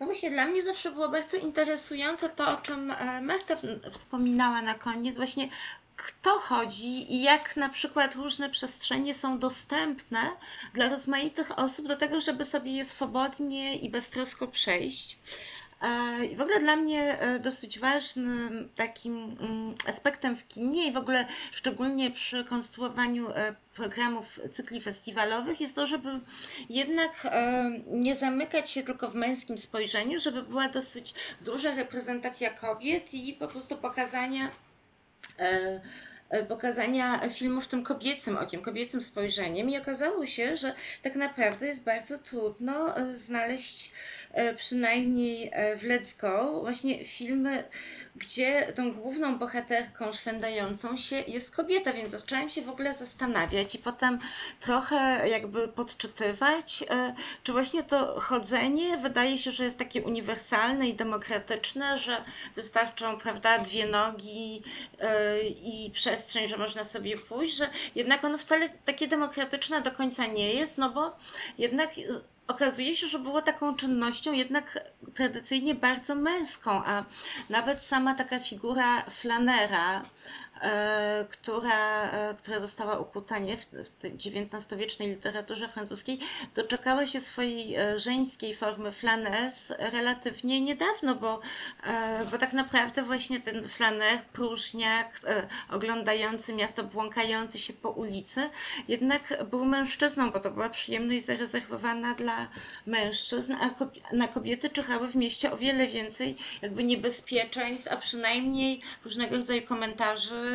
No właśnie, dla mnie zawsze było bardzo interesujące to, o czym Marta wspominała na koniec, właśnie kto chodzi i jak na przykład różne przestrzenie są dostępne dla rozmaitych osób do tego, żeby sobie je swobodnie i beztrosko przejść. E, I w ogóle dla mnie e, dosyć ważnym takim mm, aspektem w kinie i w ogóle szczególnie przy konstruowaniu e, programów cykli festiwalowych jest to, żeby jednak nie zamykać się tylko w męskim spojrzeniu, żeby była dosyć duża reprezentacja kobiet i po prostu pokazania pokazania filmów tym kobiecym okiem, kobiecym spojrzeniem. I okazało się, że tak naprawdę jest bardzo trudno znaleźć przynajmniej e, w Let's Go właśnie filmy, gdzie tą główną bohaterką szwendającą się jest kobieta, więc zaczęłam się w ogóle zastanawiać i potem trochę jakby podczytywać, e, czy właśnie to chodzenie wydaje się, że jest takie uniwersalne i demokratyczne, że wystarczą, prawda, dwie nogi e, i przestrzeń, że można sobie pójść, że jednak ono wcale takie demokratyczne do końca nie jest, no bo jednak okazuje się, że było taką czynnością jednak tradycyjnie bardzo męską, a nawet sama taka figura flanera która, e, która została ukuta nie, w XIX-wiecznej literaturze francuskiej, doczekała się swojej e, żeńskiej formy flanes relatywnie niedawno, bo, bo tak naprawdę właśnie ten flaner, próżniak, oglądający miasto, błąkający się po ulicy, jednak był mężczyzną, bo to była przyjemność zarezerwowana dla mężczyzn, a na kobiety czyhały w mieście o wiele więcej jakby niebezpieczeństw, a przynajmniej różnego rodzaju komentarzy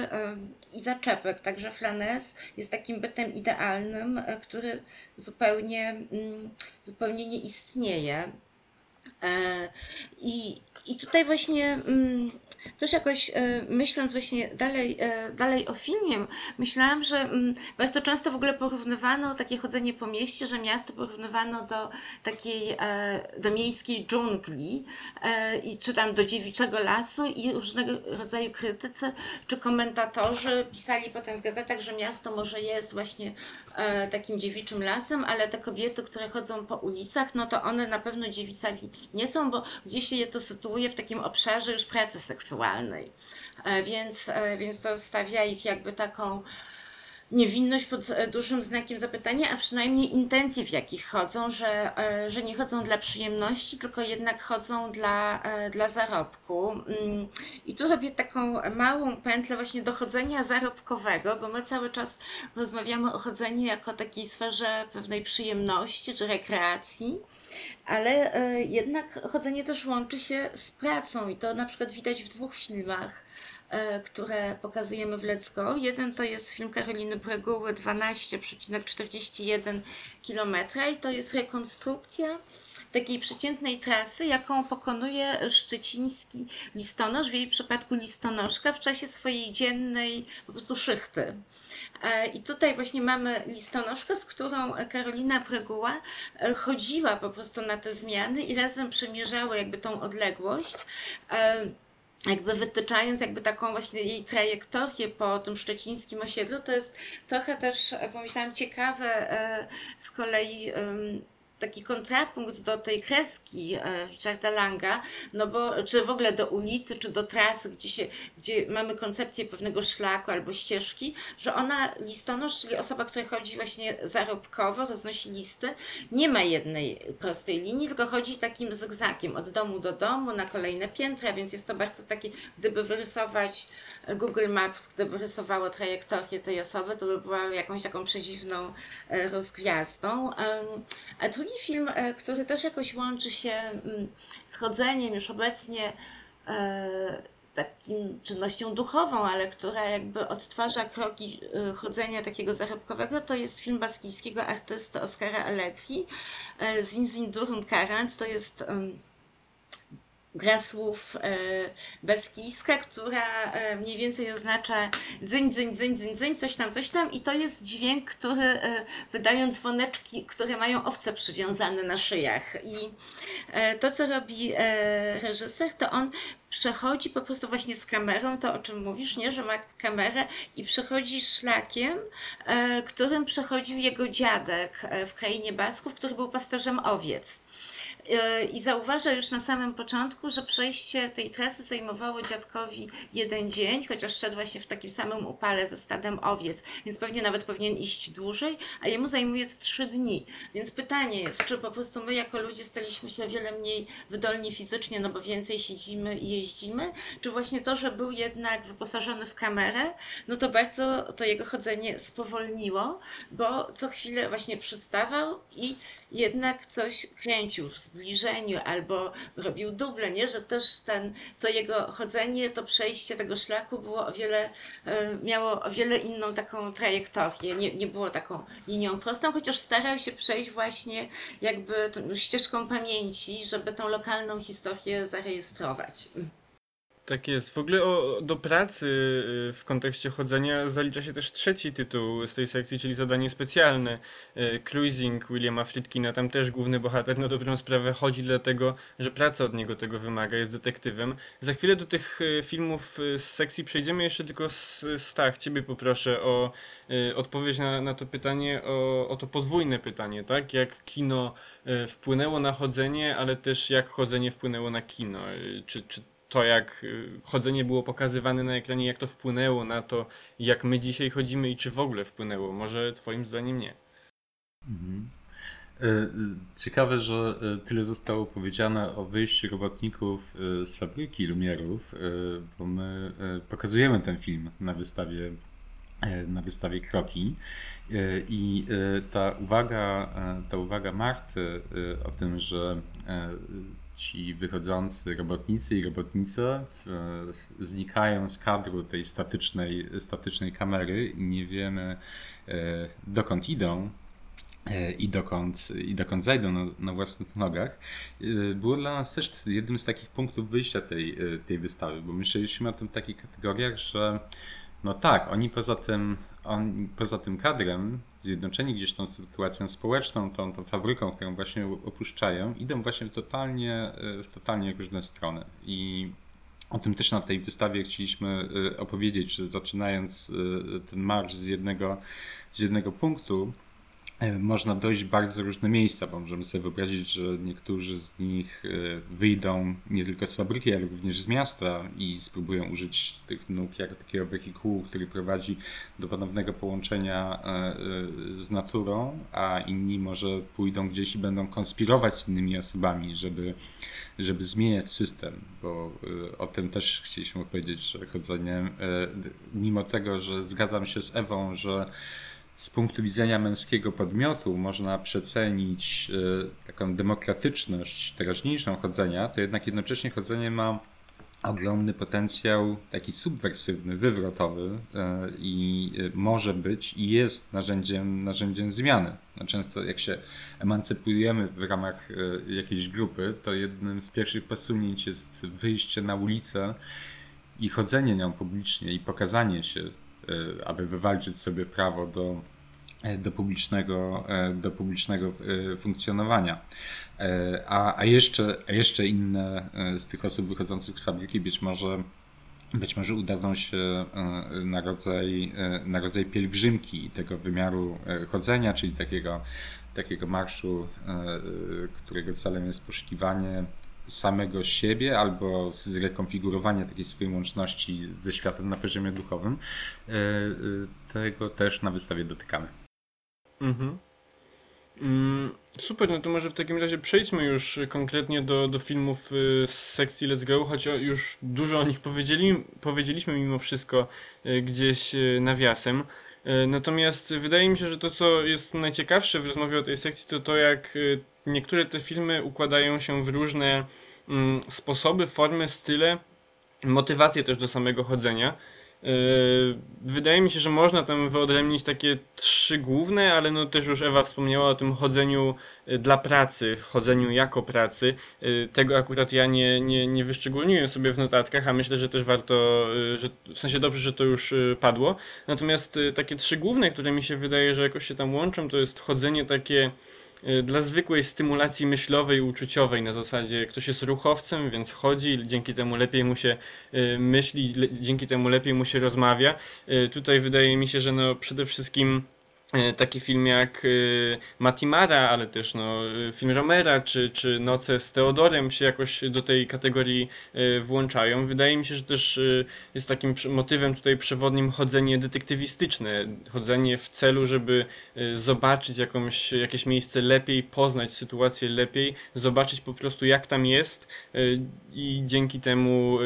i zaczepek. Także flanes jest takim bytem idealnym, e, który zupełnie, mm, zupełnie nie istnieje. E, I, i tutaj właśnie mm, też jakoś e, myśląc właśnie dalej, e, dalej o filmie, myślałam, że mm, bardzo często w ogóle porównywano takie chodzenie po mieście, że miasto porównywano do takiej, e, do miejskiej dżungli, i czy tam do dziewiczego lasu i różnego rodzaju krytycy czy komentatorzy pisali potem w gazetach, że miasto może jest właśnie takim dziewiczym lasem, ale te kobiety, które chodzą po ulicach, no to one na pewno dziewicami nie są, bo gdzieś się je to sytuuje w takim obszarze już pracy seksualnej seksualnej. E, więc, e, więc to stawia ich jakby taką niewinność pod e, dużym znakiem zapytania, a przynajmniej intencji, w jakich chodzą, że, że nie chodzą dla przyjemności, tylko jednak chodzą dla, dla zarobku. Mm, I tu robię taką małą pętlę właśnie dochodzenia zarobkowego, bo my cały czas rozmawiamy o chodzeniu jako takiej sferze pewnej przyjemności czy rekreacji ale e, jednak chodzenie też łączy się z pracą i to na przykład widać w dwóch filmach, e, które pokazujemy w Let's Go. Jeden to jest film Karoliny Breguły 12,41 km i to jest rekonstrukcja takiej przeciętnej trasy, jaką pokonuje szczeciński listonosz, w jej przypadku listonoszka w czasie swojej dziennej po prostu szychty. E, I tutaj właśnie mamy listonoszkę, z którą Karolina Preguła e, chodziła po prostu na te zmiany i razem przemierzały jakby tą odległość e, jakby wytyczając jakby taką właśnie jej trajektorię po tym szczecińskim osiedlu, to jest trochę też, pomyślałam, ciekawe z kolei taki kontrapunkt do tej kreski e, Richarda Langa, no bo czy w ogóle do ulicy, czy do trasy, gdzie, się, gdzie mamy koncepcję pewnego szlaku albo ścieżki, że ona, listonosz, czyli osoba, która chodzi właśnie zarobkowo, roznosi listy, nie ma jednej prostej linii, tylko chodzi takim zygzakiem od domu do domu, na kolejne piętra, więc jest to bardzo takie, gdyby wyrysować Google Maps, gdyby rysowało trajektorię tej osoby, to by była jakąś taką przedziwną e, rozgwiazdą. A drugi film, e, który też jakoś łączy się mm, z chodzeniem już obecnie e, takim czynnością duchową, ale która jakby odtwarza kroki chodzenia takiego zarobkowego, to jest film baskijskiego artysty Oscara Allegri z Inzindurun Karant. To jest gra słów e, Beskiska, która e, mniej więcej oznacza dzyń, dzyń, dzyń, dzyń, dzyń, coś tam, coś tam. I to jest dźwięk, który e, wydają dzwoneczki, które mają owce przywiązane na szyjach. I to, co robi reżyser, to on przechodzi po prostu właśnie z kamerą, to o czym mówisz, nie, że ma kamerę i przechodzi szlakiem, którym przechodził jego dziadek w krainie Basków, który był pasterzem owiec. E, I zauważa już na samym początku, że przejście tej trasy zajmowało dziadkowi jeden dzień, chociaż szedł właśnie w takim samym upale ze stadem owiec, więc pewnie nawet powinien iść dłużej, a jemu zajmuje to trzy dni. Więc pytanie jest, czy po prostu my jako ludzie staliśmy się o wiele mniej wydolni fizycznie, no bo więcej siedzimy i jeździmy, czy właśnie to, że był jednak wyposażony w kamerę, no to bardzo to jego chodzenie spowolniło, bo co chwilę właśnie przystawał i jednak coś kręcił w zbliżeniu albo robił duble, nie? że też ten, to jego chodzenie, to przejście tego szlaku było o wiele, e, miało o wiele inną taką trajektorię, nie, nie było taką linią prostą, chociaż starał się przejść właśnie jakby ścieżką pamięci, żeby tą lokalną historię zarejestrować. Tak jest. W ogóle o, do pracy y, w kontekście chodzenia zalicza się też trzeci tytuł z tej sekcji, czyli zadanie specjalne. Y, Cruising Williama Friedkina. Tam też główny bohater na dobrą sprawę chodzi dlatego, że praca od niego tego wymaga, jest detektywem. Za chwilę do tych y, filmów z sekcji przejdziemy. Jeszcze tylko Stach, ciebie poproszę o odpowiedź na, na to pytanie, o, o to podwójne pytanie, tak? Jak kino wpłynęło na chodzenie, ale też jak chodzenie wpłynęło na kino. Czy, czy to, jak chodzenie było pokazywane na ekranie, jak to wpłynęło na to, jak my dzisiaj chodzimy i czy w ogóle wpłynęło. Może Twoim zdaniem nie. Mhm. Ciekawe, że tyle zostało powiedziane o wyjściu robotników z fabryki Lumierów, bo my pokazujemy ten film na wystawie E, na wystawie Kroki. E, I e, ta uwaga, ta uwaga Marty o tym, że ci wychodzący robotnicy i robotnice znikają z kadru tej statycznej, statycznej kamery i nie wiemy dokąd idą, i dokąd, i dokąd zajdą na, na, własnych nogach, było dla nas też jednym z takich punktów wyjścia tej, tej wystawy, bo myśleliśmy o tym w takich kategoriach, że no tak, oni poza tym, on, poza tym kadrem, zjednoczeni gdzieś tą sytuacją społeczną, tą, tą fabryką, którą właśnie opuszczają, idą właśnie w totalnie, w totalnie różne strony. I o tym też na tej wystawie chcieliśmy y, opowiedzieć, że zaczynając y, ten marsz z jednego, z jednego punktu, E, można dojść bardzo różne miejsca, bo możemy sobie wyobrazić, że niektórzy z nich e, wyjdą nie tylko z fabryki, ale również z miasta i spróbują użyć tych nóg jako takiego wehikułu, który prowadzi do ponownego połączenia e, z naturą, a inni może pójdą gdzieś i będą konspirować z innymi osobami, żeby, żeby zmieniać system, bo o tym też chcieliśmy powiedzieć, że chodzenie, mimo tego, że zgadzam się z Ewą, że z punktu widzenia męskiego podmiotu można przecenić e, taką demokratyczność teraźniejszą chodzenia, to jednak jednocześnie chodzenie ma ogromny potencjał taki subwersywny, wywrotowy e, i e, może być i jest narzędziem, narzędziem zmiany. No często jak się emancypujemy w ramach jakiejś grupy, to jednym z pierwszych posunięć jest wyjście na ulicę i chodzenie nią publicznie i pokazanie się aby wywalczyć sobie prawo do, e, do, publicznego, e, do publicznego funkcjonowania. A, a, jeszcze, a jeszcze inne z tych osób wychodzących z fabryki być może być może udadzą się na rodzaj, na rodzaj pielgrzymki tego wymiaru chodzenia, czyli takiego, takiego marszu, którego celem jest poszukiwanie samego siebie albo zrekonfigurowanie takiej swojej łączności ze światem na poziomie duchowym, e, e, tego też na wystawie dotykamy. Mhm. Mm, super, no to może w takim razie przejdźmy już konkretnie do, do filmów y, z sekcji Let's Go, choć już dużo o nich powiedzieli, powiedzieliśmy mimo wszystko y, gdzieś y, nawiasem. Natomiast wydaje mi się, że to, co jest najciekawsze w rozmowie o tej sekcji, to to, jak niektóre te filmy układają się w różne mm, sposoby, formy, style, motywacje też do samego chodzenia. Yy, wydaje mi się, że można tam wyodrębnić takie trzy główne, ale no też już Ewa wspomniała o tym chodzeniu yy, dla pracy, chodzeniu jako pracy. Yy, tego akurat ja nie, nie, nie wyszczególniłem sobie w notatkach, a myślę, że też warto, że, w sensie dobrze, że to już padło. Natomiast takie trzy główne, które mi się wydaje, że jakoś się tam łączą, to jest chodzenie takie Y, dla zwykłej stymulacji myślowej, uczuciowej na zasadzie ktoś jest ruchowcem, więc chodzi, dzięki temu lepiej mu się y, myśli, dzięki temu lepiej mu się rozmawia. Y, tutaj wydaje mi się, że no przede wszystkim taki film jak e, Matimara, ale też no, e, film Romera czy, czy Noce z Teodorem się jakoś do tej kategorii włączają. Wydaje mi się, że też jest takim motywem tutaj przewodnim chodzenie detektywistyczne, chodzenie w celu, żeby zobaczyć jakąś, jakieś miejsce lepiej, poznać sytuację lepiej, zobaczyć po prostu jak tam jest i dzięki temu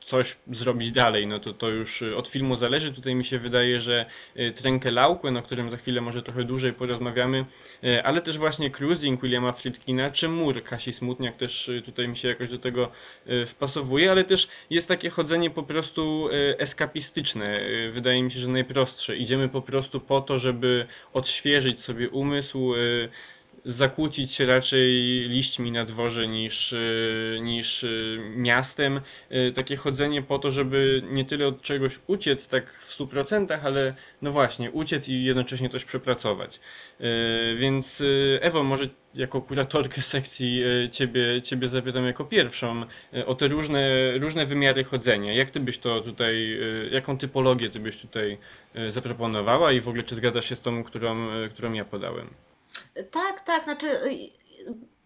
coś zrobić dalej. No to to już od filmu zależy. Tutaj mi się wydaje, że Trękę Laukłę, o którym za chwilę może trochę dłużej porozmawiamy, e, ale też właśnie Cruising Williama Friedkina, czy Mur Kasi Smutniak też e, tutaj mi się jakoś do tego e, wpasowuje, ale też jest takie chodzenie po prostu eskapistyczne, wydaje mi się, że najprostsze. Idziemy po prostu po to, żeby odświeżyć sobie umysł, zakłócić się raczej liśćmi na dworze niż, e, niż e, miastem. E, takie chodzenie po to, żeby nie tyle od czegoś uciec tak w 100%, ale no właśnie, uciec i jednocześnie coś przepracować. Więc Ewo, może jako kuratorkę sekcji ciebie, ciebie zapytam jako pierwszą o te różne, różne wymiary chodzenia. Jak ty byś to tutaj, jaką typologię ty byś tutaj zaproponowała i w ogóle czy zgadzasz się z tą, którą, którą ja podałem? Tak, tak, znaczy y,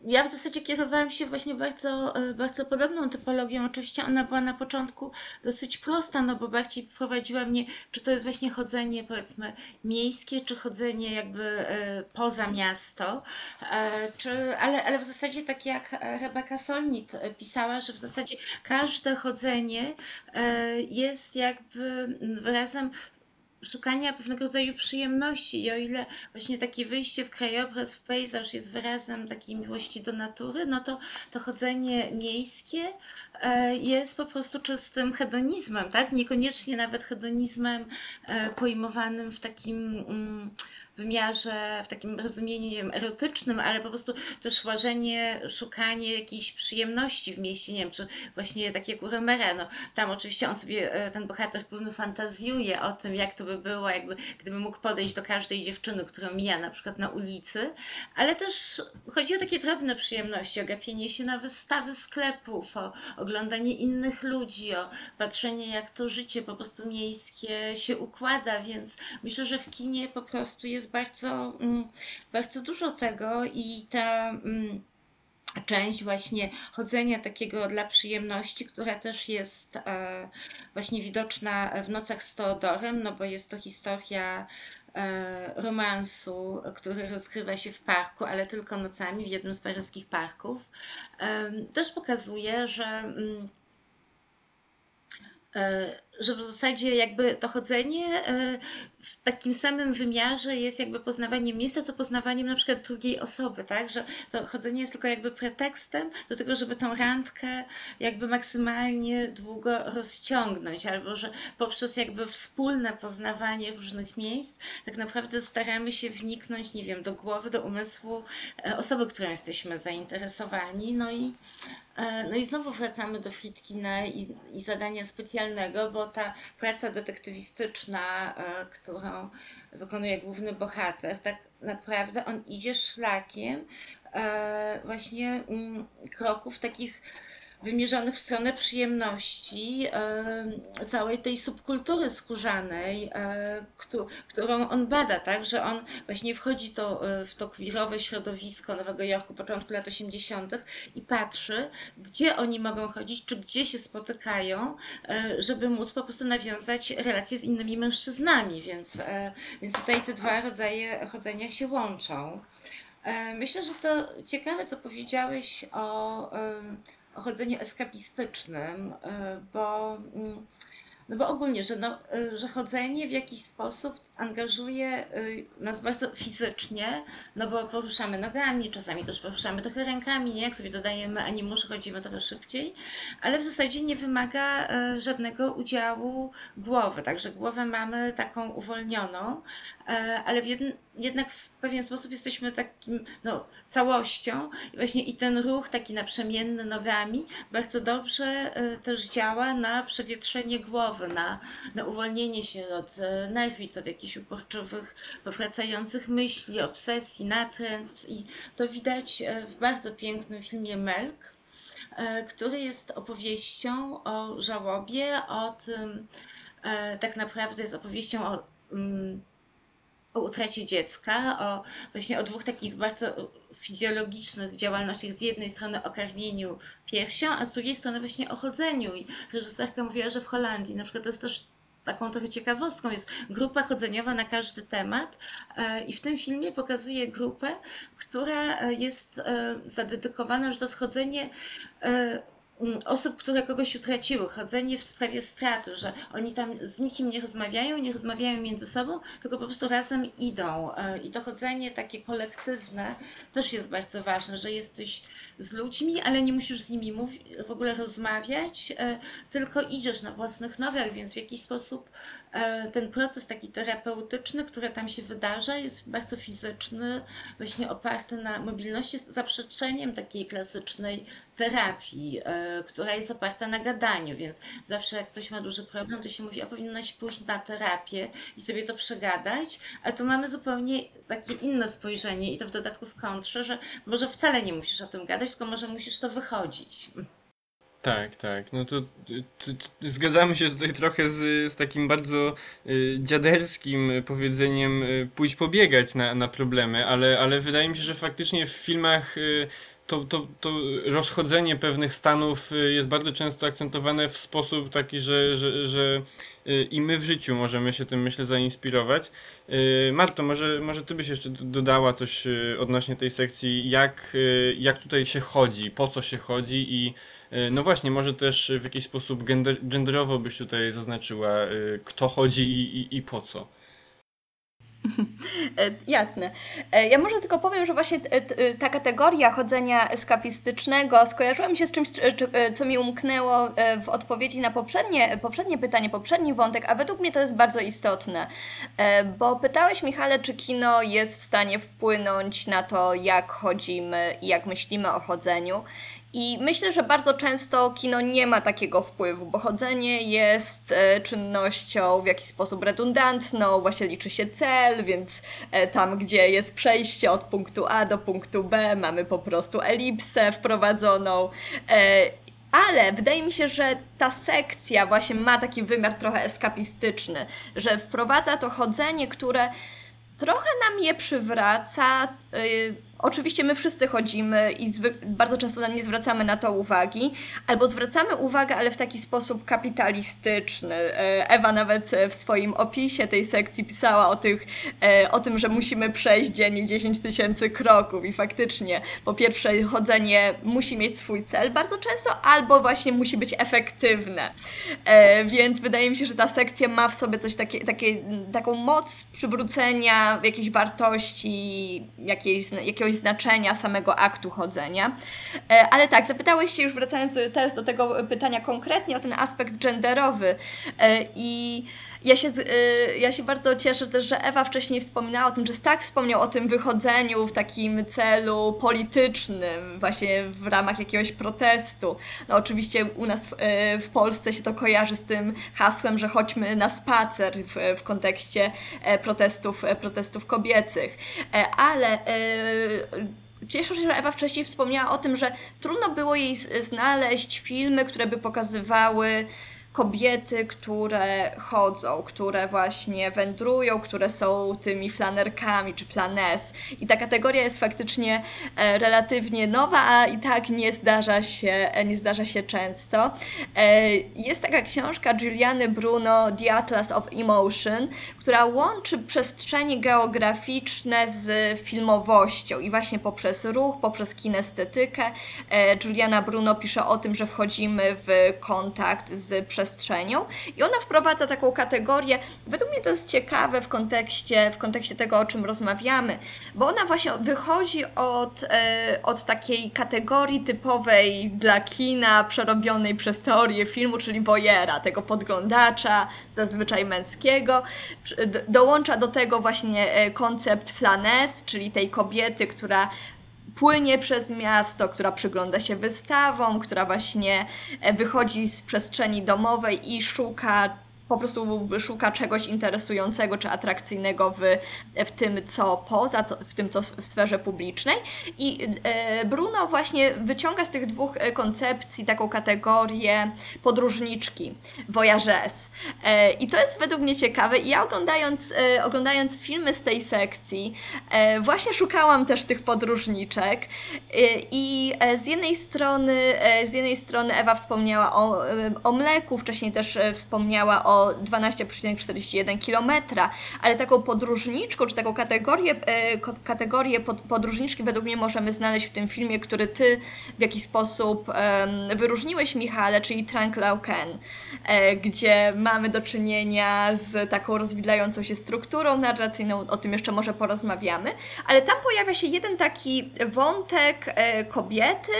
ja w zasadzie kierowałam się właśnie bardzo, e, bardzo podobną typologią. Oczywiście ona była na początku dosyć prosta, no bo bardziej prowadziła mnie, czy to jest właśnie chodzenie powiedzmy miejskie, czy chodzenie jakby e, poza miasto, e, czy, ale, ale w zasadzie tak jak Rebeka Solnit pisała, że w zasadzie każde chodzenie jest jakby wyrazem szukania pewnego rodzaju przyjemności. I o ile właśnie takie wyjście w krajobraz, w pejzaż jest wyrazem takiej miłości do natury, no to to chodzenie miejskie jest po prostu czystym hedonizmem, tak? Niekoniecznie nawet hedonizmem e, pojmowanym w takim mm, wymiarze, w takim rozumieniu wiem, erotycznym, ale po prostu też łażenie, szukanie jakiejś przyjemności w mieście, nie wiem, czy właśnie tak jak u Romera, no tam oczywiście on sobie, e, ten bohater pełno fantazjuje o tym, jak to by było, jakby gdyby mógł podejść do każdej dziewczyny, którą mija na przykład na ulicy, ale też chodzi o takie drobne przyjemności, o gapienie się na wystawy sklepów, o oglądanie innych ludzi, o patrzenie jak to życie po prostu miejskie się układa, więc myślę, że w kinie po prostu jest bardzo, mm, bardzo dużo tego i ta mm, część właśnie chodzenia takiego dla przyjemności, która też jest e, właśnie widoczna w Nocach z Teodorem, no bo jest to historia romansu, który rozgrywa się w parku, ale tylko nocami w jednym z paryskich parków. Też pokazuje, że mm, e, że w zasadzie jakby to chodzenie e, w takim samym wymiarze jest jakby poznawaniem miejsca, co poznawaniem na przykład drugiej osoby, tak? Że to chodzenie jest tylko jakby pretekstem do tego, żeby tą randkę jakby maksymalnie długo rozciągnąć, albo że poprzez jakby wspólne poznawanie różnych miejsc tak naprawdę staramy się wniknąć, nie wiem, do głowy, do umysłu e, osoby, którą jesteśmy zainteresowani. No i, e, no i znowu wracamy do Fritkina i, i zadania specjalnego, bo ta praca detektywistyczna, e, którą wykonuje główny bohater, tak naprawdę on idzie szlakiem e, właśnie mm, kroków takich wymierzonych w stronę przyjemności e, całej tej subkultury skórzanej, e, którą on bada, tak, że on właśnie wchodzi to, e, w to queerowe środowisko Nowego Jorku początku lat 80. i patrzy, gdzie oni mogą chodzić, czy gdzie się spotykają, żeby móc po prostu nawiązać relacje z innymi mężczyznami, więc, więc tutaj te dwa rodzaje chodzenia się łączą. Myślę, że to ciekawe, co powiedziałeś o o chodzeniu eskapistycznym, y, bo, mm, no bo ogólnie, że, no, y, że chodzenie w jakiś sposób angażuje y, nas bardzo fizycznie, no bo poruszamy nogami, czasami też poruszamy trochę rękami, nie? jak sobie dodajemy animusz, chodzimy trochę szybciej, ale w zasadzie nie wymaga żadnego udziału głowy, także głowę mamy taką uwolnioną, ale w jednym jednak w pewien sposób jesteśmy takim no, całością i właśnie i ten ruch taki naprzemienny nogami bardzo dobrze y, też działa na przewietrzenie głowy, na, na uwolnienie się od y, nerwic, od jakichś uporczywych, powracających myśli, obsesji, natręstw i to widać y, w bardzo pięknym filmie Melk, który jest opowieścią o żałobie, o tym, tak naprawdę jest opowieścią o mm, o utracie dziecka, o właśnie o dwóch takich bardzo fizjologicznych działalnościach. Z jednej strony o karmieniu piersią, a z drugiej strony właśnie o chodzeniu. I reżyserka mówiła, że w Holandii na przykład to jest też taką trochę ciekawostką jest grupa chodzeniowa na każdy temat e, i w tym filmie pokazuje grupę, która e, jest e, zadedykowana, że to schodzenie osób, które kogoś utraciły, chodzenie w sprawie straty, że oni tam z nikim nie rozmawiają, nie rozmawiają między sobą, tylko po prostu razem idą. E, I to chodzenie takie kolektywne też jest bardzo ważne, że jesteś z ludźmi, ale nie musisz z nimi w ogóle rozmawiać, e, tylko idziesz na własnych nogach, więc w jakiś sposób ten proces taki terapeutyczny, który tam się wydarza, jest bardzo fizyczny, właśnie oparty na mobilności, z zaprzeczeniem takiej klasycznej terapii, e, która jest oparta na gadaniu, więc zawsze jak ktoś ma duży problem, to się mówi, a powinnaś pójść na terapię i sobie to przegadać, a tu mamy zupełnie takie inne spojrzenie i to w dodatku w kontrze, że może wcale nie musisz o tym gadać, tylko może musisz to wychodzić. Tak, tak. No to, to, to zgadzamy się tutaj trochę z, z takim bardzo y, dziaderskim powiedzeniem y, pójść pobiegać na, na problemy, ale, ale wydaje mi się, że faktycznie w filmach y, to, to, to rozchodzenie pewnych stanów y, jest bardzo często akcentowane w sposób taki, że, że, że y, i my w życiu możemy się tym, myślę, zainspirować. Y, Marto, może, może ty byś jeszcze dodała coś odnośnie tej sekcji, jak, jak tutaj się chodzi, po co się chodzi i no właśnie, może też w jakiś sposób gender, genderowo byś tutaj zaznaczyła, kto chodzi i, i, i po co. E, jasne. E, ja może tylko powiem, że właśnie e, ta kategoria chodzenia eskapistycznego skojarzyła mi się z czymś, co mi umknęło w odpowiedzi na poprzednie, poprzednie pytanie, poprzedni wątek, a według mnie to jest bardzo istotne, bo pytałeś Michale, czy kino jest w stanie wpłynąć na to, jak chodzimy i jak myślimy o chodzeniu. I myślę, że bardzo często kino nie ma takiego wpływu, bo chodzenie jest e, czynnością w jakiś sposób redundantną, właśnie liczy się cel, więc e, tam, gdzie jest przejście od punktu A do punktu B, mamy po prostu elipsę wprowadzoną. E, ale wydaje mi się, że ta sekcja właśnie ma taki wymiar trochę eskapistyczny, że wprowadza to chodzenie, które trochę nam je przywraca. Yy, Oczywiście my wszyscy chodzimy i bardzo często nie zwracamy na to uwagi, albo zwracamy uwagę, ale w taki sposób kapitalistyczny. E, Ewa nawet w swoim opisie tej sekcji pisała o, tych, e, o tym, że musimy przejść dziennie 10 tysięcy kroków i faktycznie po pierwsze chodzenie musi mieć swój cel bardzo często, albo właśnie musi być efektywne. E, więc wydaje mi się, że ta sekcja ma w sobie coś takie, takie taką moc przywrócenia jakiejś wartości, jakiejś, jakiegoś znaczenia samego aktu chodzenia. E, ale tak, zapytałeś się już wracając teraz do tego pytania konkretnie o ten aspekt genderowy e, i ja się, e, ja się bardzo cieszę też, że Ewa wcześniej wspominała o tym, że tak wspomniał o tym wychodzeniu w takim celu politycznym, właśnie w ramach jakiegoś protestu. No oczywiście u nas w, w Polsce się to kojarzy z tym hasłem, że chodźmy na spacer w, w kontekście protestów, protestów kobiecych. Ale Cieszę się, że Ewa wcześniej wspomniała o tym, że trudno było jej znaleźć filmy, które by pokazywały kobiety, które chodzą, które właśnie wędrują, które są tymi flanerkami czy flanes. I ta kategoria jest faktycznie e, relatywnie nowa, a i tak nie zdarza się, e, nie zdarza się często. E, jest taka książka Giuliany Bruno, The Atlas of Emotion, która łączy przestrzenie geograficzne z filmowością i właśnie poprzez ruch, poprzez kinestetykę. Giuliana Bruno pisze o tym, że wchodzimy w kontakt z przestrzenią przestrzenią i ona wprowadza taką kategorię, według mnie to jest ciekawe w kontekście, w kontekście tego, o czym rozmawiamy, bo ona właśnie wychodzi od, e, od takiej kategorii typowej dla kina, przerobionej przez teorię filmu, czyli wojera, tego podglądacza, zazwyczaj męskiego. Dołącza do tego właśnie e, koncept flanes, czyli tej kobiety, która płynie przez miasto, która przygląda się wystawom, która właśnie e, wychodzi z przestrzeni domowej i szuka po prostu szuka czegoś interesującego czy atrakcyjnego w, w tym, co poza, w tym, co w sferze publicznej. I e, Bruno właśnie wyciąga z tych dwóch e, koncepcji taką kategorię podróżniczki, voyages. E, I to jest według mnie ciekawe. I ja oglądając, oglądając filmy z tej sekcji, właśnie szukałam też tych podróżniczek. I z jednej strony, z jednej strony Ewa wspomniała o, o mleku, wcześniej też wspomniała o 12,41 km, ale taką podróżniczką, czy taką kategorię, e, kategorię podróżniczki według mnie możemy znaleźć w tym filmie, który Ty w jakiś sposób wyróżniłeś, Michale, czyli Tranklauken, e, gdzie mamy do czynienia z taką rozwijającą się strukturą narracyjną, o tym jeszcze może porozmawiamy, ale tam pojawia się jeden taki wątek e, kobiety,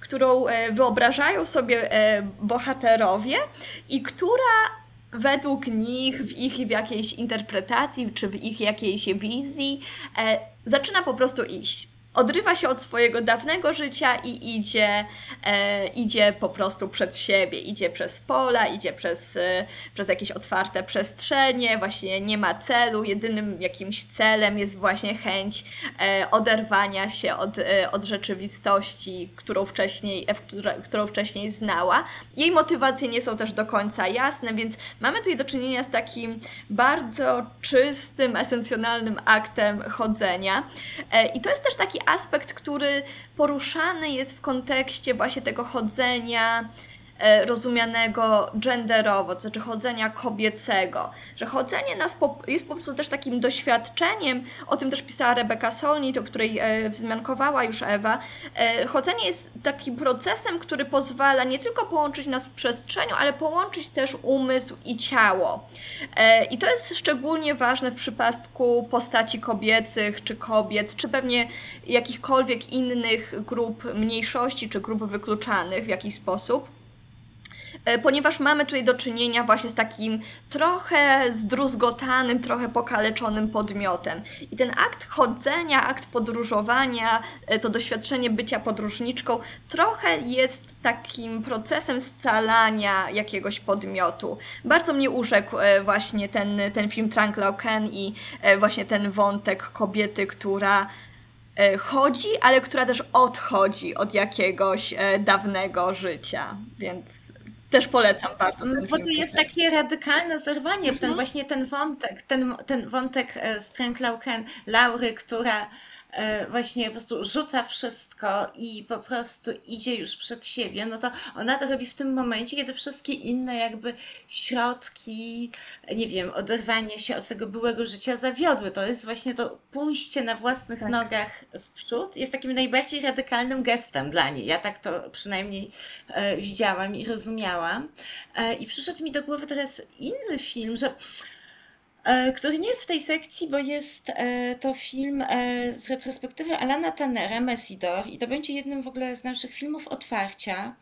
którą wyobrażają sobie bohaterowie i która według nich, w ich w jakiejś interpretacji, czy w ich jakiejś wizji, e, zaczyna po prostu iść odrywa się od swojego dawnego życia i idzie, e, idzie po prostu przed siebie, idzie przez pola, idzie przez, e, przez jakieś otwarte przestrzenie, właśnie nie ma celu, jedynym jakimś celem jest właśnie chęć e, oderwania się od, e, od rzeczywistości, którą wcześniej, e, którą wcześniej znała. Jej motywacje nie są też do końca jasne, więc mamy tutaj do czynienia z takim bardzo czystym, esencjonalnym aktem chodzenia. E, I to jest też taki aspekt, który poruszany jest w kontekście właśnie tego chodzenia rozumianego genderowo, to znaczy chodzenia kobiecego, że chodzenie nas jest po prostu też takim doświadczeniem, o tym też pisała Rebeka Solnit, o której e, wzmiankowała już Ewa. E, chodzenie jest takim procesem, który pozwala nie tylko połączyć nas w przestrzenią, ale połączyć też umysł i ciało. E, I to jest szczególnie ważne w przypadku postaci kobiecych, czy kobiet, czy pewnie jakichkolwiek innych grup mniejszości, czy grup wykluczanych w jakiś sposób. E, ponieważ mamy tutaj do czynienia właśnie z takim trochę zdruzgotanym, trochę pokaleczonym podmiotem. I ten akt chodzenia, akt podróżowania, e, to doświadczenie bycia podróżniczką trochę jest takim procesem scalania jakiegoś podmiotu. Bardzo mnie urzekł e, właśnie ten, ten film Trank Ken i właśnie ten wątek kobiety, która chodzi, ale która też odchodzi od jakiegoś dawnego życia. Więc też polecam bardzo. Ten Bo to jest takie radykalne zerwanie w ten mhm. właśnie ten wątek, ten, ten wątek e, Trenklauken, Laury, która właśnie po prostu rzuca wszystko i po prostu idzie już przed siebie, no to ona to robi w tym momencie, kiedy wszystkie inne jakby środki, nie wiem, oderwanie się od tego byłego życia zawiodły. To jest właśnie to pójście na własnych tak. nogach w przód jest takim najbardziej radykalnym gestem dla niej. Ja tak to przynajmniej e, widziałam i rozumiałam. E, I przyszedł mi do głowy teraz inny film, że E, który nie jest w tej sekcji, bo jest e, to film e, z retrospektywy Alana Tannera, Messidor i to będzie jednym w ogóle z naszych filmów otwarcia.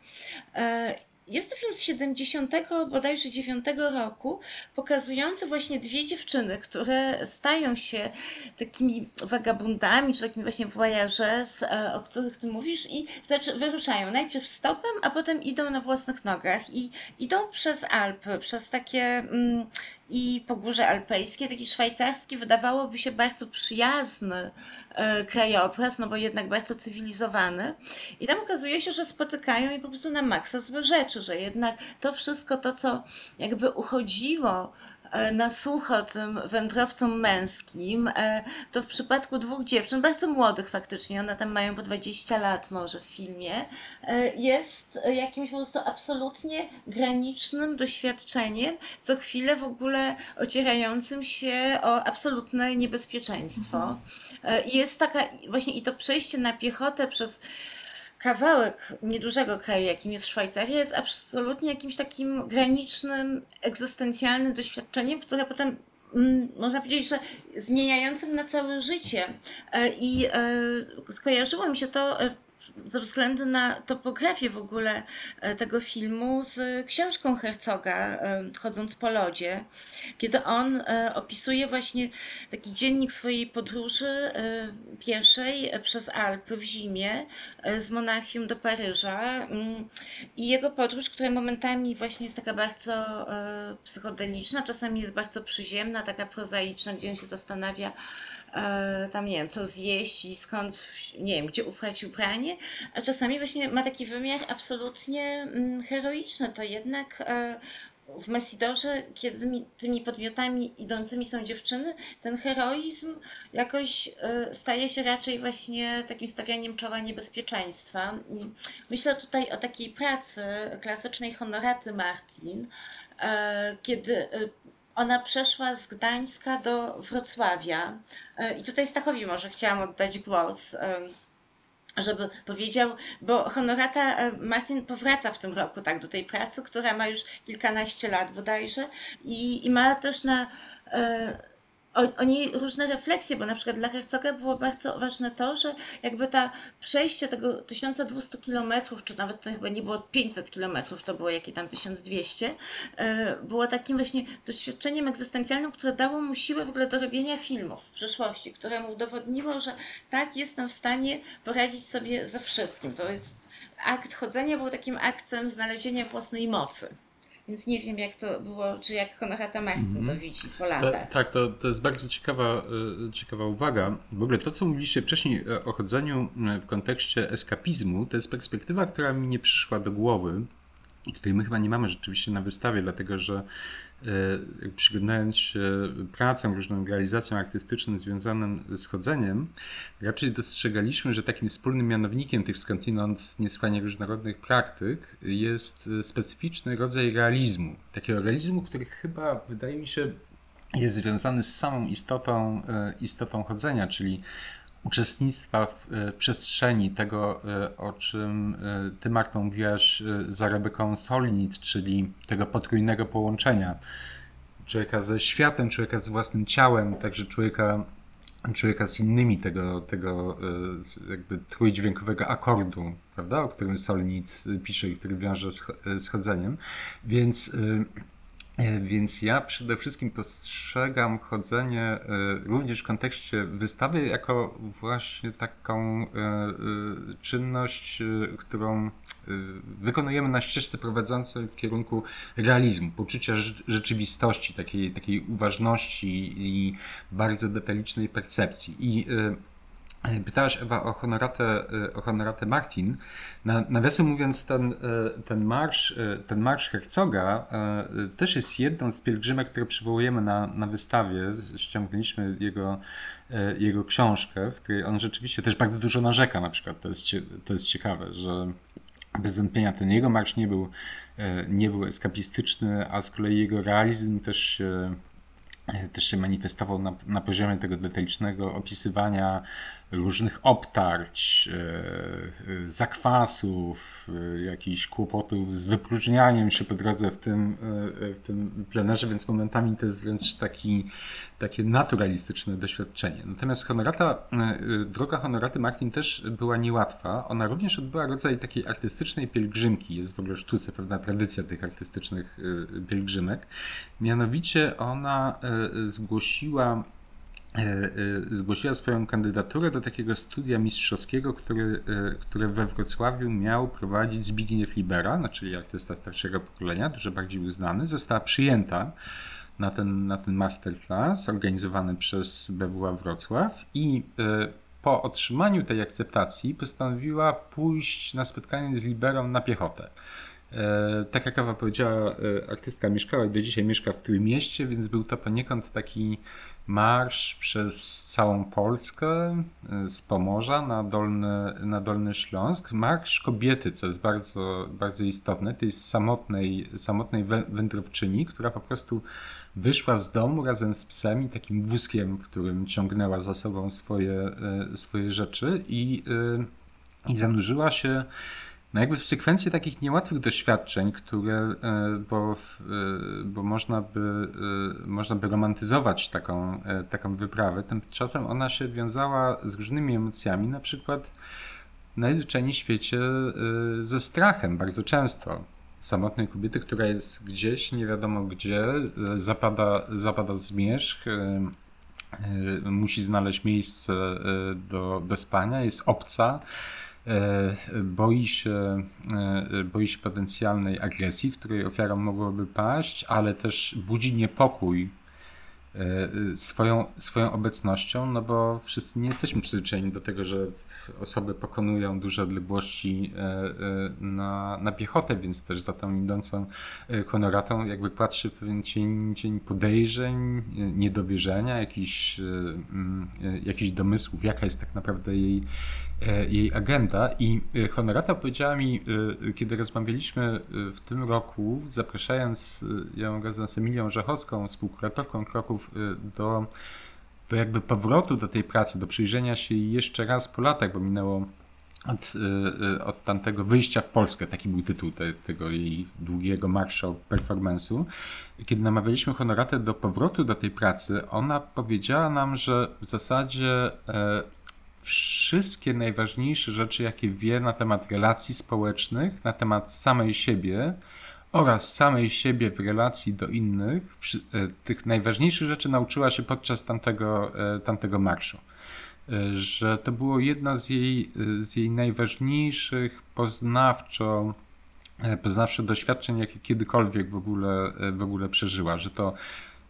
Jest to film z 70 bodajże 9 roku, pokazujący właśnie dwie dziewczyny, które stają się takimi wagabundami, czy takimi właśnie voyages, o których ty mówisz i znaczy wyruszają najpierw stopem, a potem idą na własnych nogach i idą przez Alpy, przez takie mm, i Pogórze Alpejskie, taki szwajcarski, wydawałoby się bardzo przyjazny e, krajobraz, no bo jednak bardzo cywilizowany. I tam okazuje się, że spotykają i po prostu na maksa złe rzeczy, że jednak to wszystko, to co jakby uchodziło E, na sucho tym wędrowcom męskim, e, to w przypadku dwóch dziewczyn, bardzo młodych faktycznie, one tam mają po 20 lat może w filmie, e, jest jakimś po prostu absolutnie granicznym doświadczeniem, co chwilę w ogóle ocierającym się o absolutne niebezpieczeństwo. Mhm. Jest taka właśnie i to przejście na piechotę przez kawałek niedużego kraju, jakim jest Szwajcaria, jest absolutnie jakimś takim granicznym, egzystencjalnym doświadczeniem, które potem mm, można powiedzieć, że zmieniającym na całe życie. E, I e, skojarzyło mi się to e, ze względu na topografię w ogóle e, tego filmu z książką Herzoga e, Chodząc po lodzie, kiedy on e, opisuje właśnie taki dziennik swojej podróży pierwszej przez Alpy w zimie z Monachium do Paryża mm, i jego podróż, która momentami właśnie jest taka bardzo psychodeliczna, czasami jest bardzo przyziemna, taka prozaiczna, gdzie on się zastanawia, tam nie wiem, co zjeść i skąd, nie wiem, gdzie uprać ubranie, a czasami właśnie ma taki wymiar absolutnie mm, heroiczny. To jednak e, w Messidorze, kiedy tymi podmiotami idącymi są dziewczyny, ten heroizm jakoś e, staje się raczej właśnie takim stawianiem czoła niebezpieczeństwa. I myślę tutaj o takiej pracy klasycznej Honoraty Martin, kiedy ona przeszła z Gdańska do Wrocławia. E, I tutaj Stachowi może chciałam oddać głos, e, żeby powiedział, bo Honorata e, Martin powraca w tym roku tak do tej pracy, która ma już kilkanaście lat bodajże i, i ma też na o, o niej różne refleksje, bo na przykład dla Hercoga było bardzo ważne to, że jakby ta przejście tego 1200 kilometrów, czy nawet to chyba nie było 500 kilometrów, to było jakie tam 1200, e, było takim właśnie doświadczeniem egzystencjalnym, które dało mu siłę w ogóle do robienia filmów w przyszłości, które mu udowodniło, że tak, jestem w stanie poradzić sobie ze wszystkim. To jest akt chodzenia był takim aktem znalezienia własnej mocy. Więc nie wiem, jak to było, czy jak Honorata Martin mm -hmm. to widzi po latach. To, tak, to, to jest bardzo ciekawa, y, ciekawa uwaga. W ogóle to, co mówiliście wcześniej o chodzeniu y, w kontekście eskapizmu, to jest perspektywa, która mi nie przyszła do głowy. której my chyba nie mamy rzeczywiście na wystawie, dlatego że e, przyglądając się pracom, różnym realizacjom artystycznym związanym z chodzeniem, raczej dostrzegaliśmy, że takim wspólnym mianownikiem tych skądinąd niesłychanie różnorodnych praktyk jest specyficzny rodzaj realizmu. Takiego realizmu, który chyba wydaje mi się jest związany z samą istotą, e, istotą chodzenia, czyli uczestnictwa w e, przestrzeni tego, e, o czym ty Martą mówiłaś za Rebeką Solnit, czyli tego potrójnego połączenia człowieka ze światem, człowieka z własnym ciałem, także człowieka, człowieka z innymi tego, tego jakby trójdźwiękowego akordu, prawda, o którym Solnit pisze i który wiąże z, chodzeniem. Więc E, więc ja przede wszystkim postrzegam chodzenie e, również w kontekście wystawy jako właśnie taką e, czynność, którą wykonujemy na ścieżce prowadzącej w kierunku realizmu, poczucia rzeczywistości, takiej, takiej uważności i bardzo detalicznej percepcji. I E, pytałaś Ewa o honoratę, e, o honoratę Martin. Na, nawiasem mówiąc, ten, e, ten, marsz, ten marsz Herzoga też jest jedną z pielgrzymek, które przywołujemy na, na wystawie. Ściągnęliśmy jego, jego książkę, w której on rzeczywiście też bardzo dużo narzeka na przykład. To jest, to jest ciekawe, że bez wątpienia ten jego marsz nie był, nie był eskapistyczny, a z kolei jego realizm też się, też się manifestował na, na poziomie tego detalicznego opisywania różnych obtarć, e, e, zakwasów, e, jakichś kłopotów z wypróżnianiem się po drodze w tym, w tym plenerze, więc momentami to jest wręcz taki, takie naturalistyczne doświadczenie. Natomiast honorata, droga honoraty Martin też była niełatwa. Ona również odbyła rodzaj takiej artystycznej pielgrzymki. Jest w ogóle w sztuce pewna tradycja tych artystycznych pielgrzymek. Mianowicie ona zgłosiła zgłosiła swoją kandydaturę do takiego studia mistrzowskiego, który, e, które we Wrocławiu miał prowadzić Zbigniew Libera, czyli artysta starszego pokolenia, dużo bardziej uznany. Została przyjęta na ten, na ten masterclass organizowany przez BWA Wrocław i po otrzymaniu tej akceptacji postanowiła pójść na spotkanie z Liberą na piechotę. Tak jak Kawa powiedziała, artystka mieszkała i do dzisiaj mieszka w Trójmieście, więc był to poniekąd taki marsz przez całą Polskę e, z Pomorza na Dolny, na Dolny Śląsk. Marsz kobiety, co jest bardzo, bardzo istotne, to jest samotnej, samotnej wędrowczyni, która po prostu wyszła z domu razem z psem i takim wózkiem, w którym ciągnęła za sobą swoje, e, swoje rzeczy i, e, i zanurzyła się no jakby w sekwencji takich niełatwych doświadczeń, które, e, bo, e, bo można, by, e, można by romantyzować taką, taką wyprawę, tymczasem ona się wiązała z różnymi emocjami, na przykład najzwyczajniej w świecie ze strachem bardzo często. Samotnej kobiety, która jest gdzieś, nie wiadomo gdzie, zapada, zapada zmierzch, musi znaleźć miejsce do, do spania, jest obca boi się, e, boi się potencjalnej agresji, której ofiarą mogłoby paść, ale też budzi niepokój e, swoją, swoją obecnością, no bo wszyscy nie jesteśmy przyzwyczajeni do tego, że osoby pokonują duże odległości na, na piechotę, więc też za tą idącą honoratą jakby patrzy pewien cień, cień podejrzeń, niedowierzenia, jakichś, jakichś domysłów, jaka jest tak naprawdę jej, E, jej agenda i e, Honorata powiedziała mi, e, kiedy rozmawialiśmy w tym roku, zapraszając ją razem z Emilią Żachowską, współkuratorką Kroków, do, do jakby powrotu do tej pracy, do przyjrzenia się jej jeszcze raz po latach, bo minęło od, od tamtego wyjścia w Polskę, taki był tytuł te, tego jej długiego marszu performance'u. Kiedy namawialiśmy Honoratę do powrotu do tej pracy, ona powiedziała nam, że w zasadzie wszystkie najważniejsze rzeczy, jakie wie na temat relacji społecznych, na temat samej siebie oraz samej siebie w relacji do innych, e, tych najważniejszych rzeczy nauczyła się podczas tamtego, e, tamtego marszu. E, że to było jedno z jej, z jej najważniejszych poznawczo, poznawczych doświadczeń, jakie kiedykolwiek w ogóle, w ogóle przeżyła, że to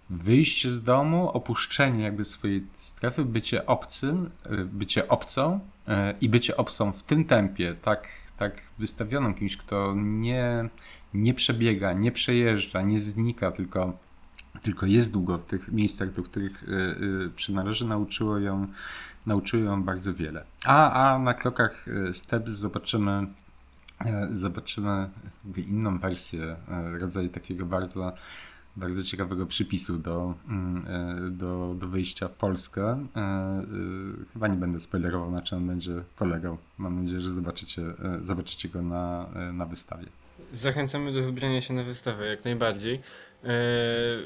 wyjście z domu, opuszczenie jakby swojej strefy, bycie obcym, y, bycie obcą y, i bycie obcą w tym tempie, tak, tak wystawioną, kimś, kto nie, nie przebiega, nie przejeżdża, nie znika, tylko, tylko jest długo w tych miejscach, do których y, przynależy, nauczyło ją, nauczyło ją bardzo wiele. A, a na krokach Steps zobaczymy zobaczymy inną wersję, rodzaj takiego bardzo bardzo ciekawego przypisu do, mm, e, do, do wyjścia w Polskę. E, e, chyba nie będę spoilerował, na czym on będzie polegał. Mam nadzieję, że zobaczycie, zobaczycie go na, na wystawie. Zachęcamy do wybrania się na wystawę, jak najbardziej.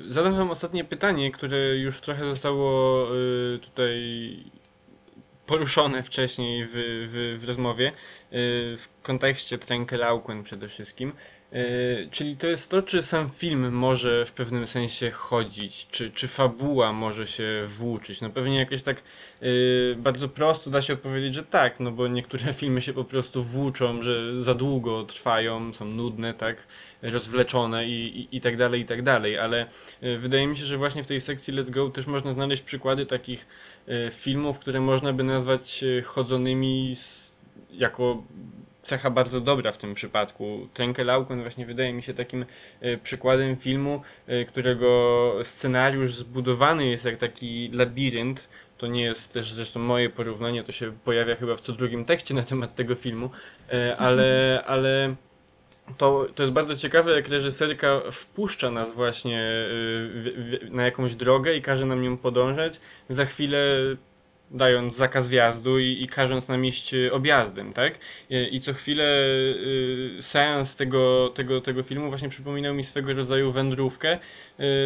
Zadam Wam ostatnie pytanie, które już trochę zostało tutaj poruszone wcześniej w, w, w rozmowie, w kontekście Trenkelauken przede wszystkim. E, czyli to jest to, czy sam film może w pewnym sensie chodzić, czy, czy fabuła może się włóczyć. No pewnie jakoś tak yy, bardzo prosto da się odpowiedzieć, że tak, no bo niektóre filmy się po prostu włóczą, że za długo trwają, są nudne, tak, rozwleczone i, i, i tak dalej, i tak dalej, ale yy, wydaje mi się, że właśnie w tej sekcji Let's Go też można znaleźć przykłady takich filmów, które można by nazwać chodzonymi z, jako cecha bardzo dobra w tym przypadku. Trenkelauken właśnie wydaje mi się takim e, przykładem filmu, e, którego scenariusz zbudowany jest jak taki labirynt. To nie jest też zresztą moje porównanie, to się pojawia chyba w co drugim tekście na temat tego filmu, e, ale, ale to, to jest bardzo ciekawe, jak reżyserka wpuszcza nas właśnie na jakąś drogę i każe nam nią podążać. Za chwilę dając zakaz wjazdu i, i każąc nam iść objazdem, tak? I, co chwilę y, seans tego, tego, tego filmu właśnie przypominał mi swego rodzaju wędrówkę, y,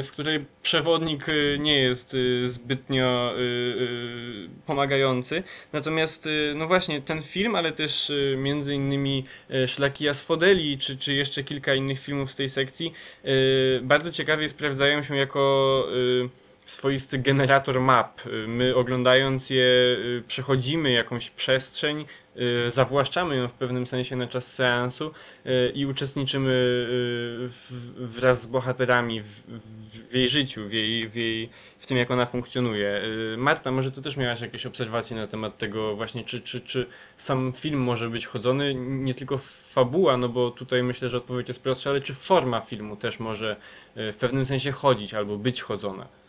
w której przewodnik y, nie jest zbytnio pomagający. Natomiast, no właśnie, ten film, ale też między innymi Szlaki Asfodeli, czy, czy jeszcze kilka innych filmów z tej sekcji, bardzo ciekawie sprawdzają się jako swoisty generator map. My oglądając je y, przechodzimy jakąś przestrzeń, y, zawłaszczamy ją w pewnym sensie na czas seansu y, i uczestniczymy wraz z bohaterami w, w jej życiu, w, jej, w, jej, w tym jak ona funkcjonuje. Marta, może ty też miałaś jakieś obserwacje na temat tego właśnie, czy, czy, czy sam film może być chodzony, nie tylko fabuła, no bo tutaj myślę, że odpowiedź jest prostsza, ale czy forma filmu też może w pewnym sensie chodzić albo być chodzona?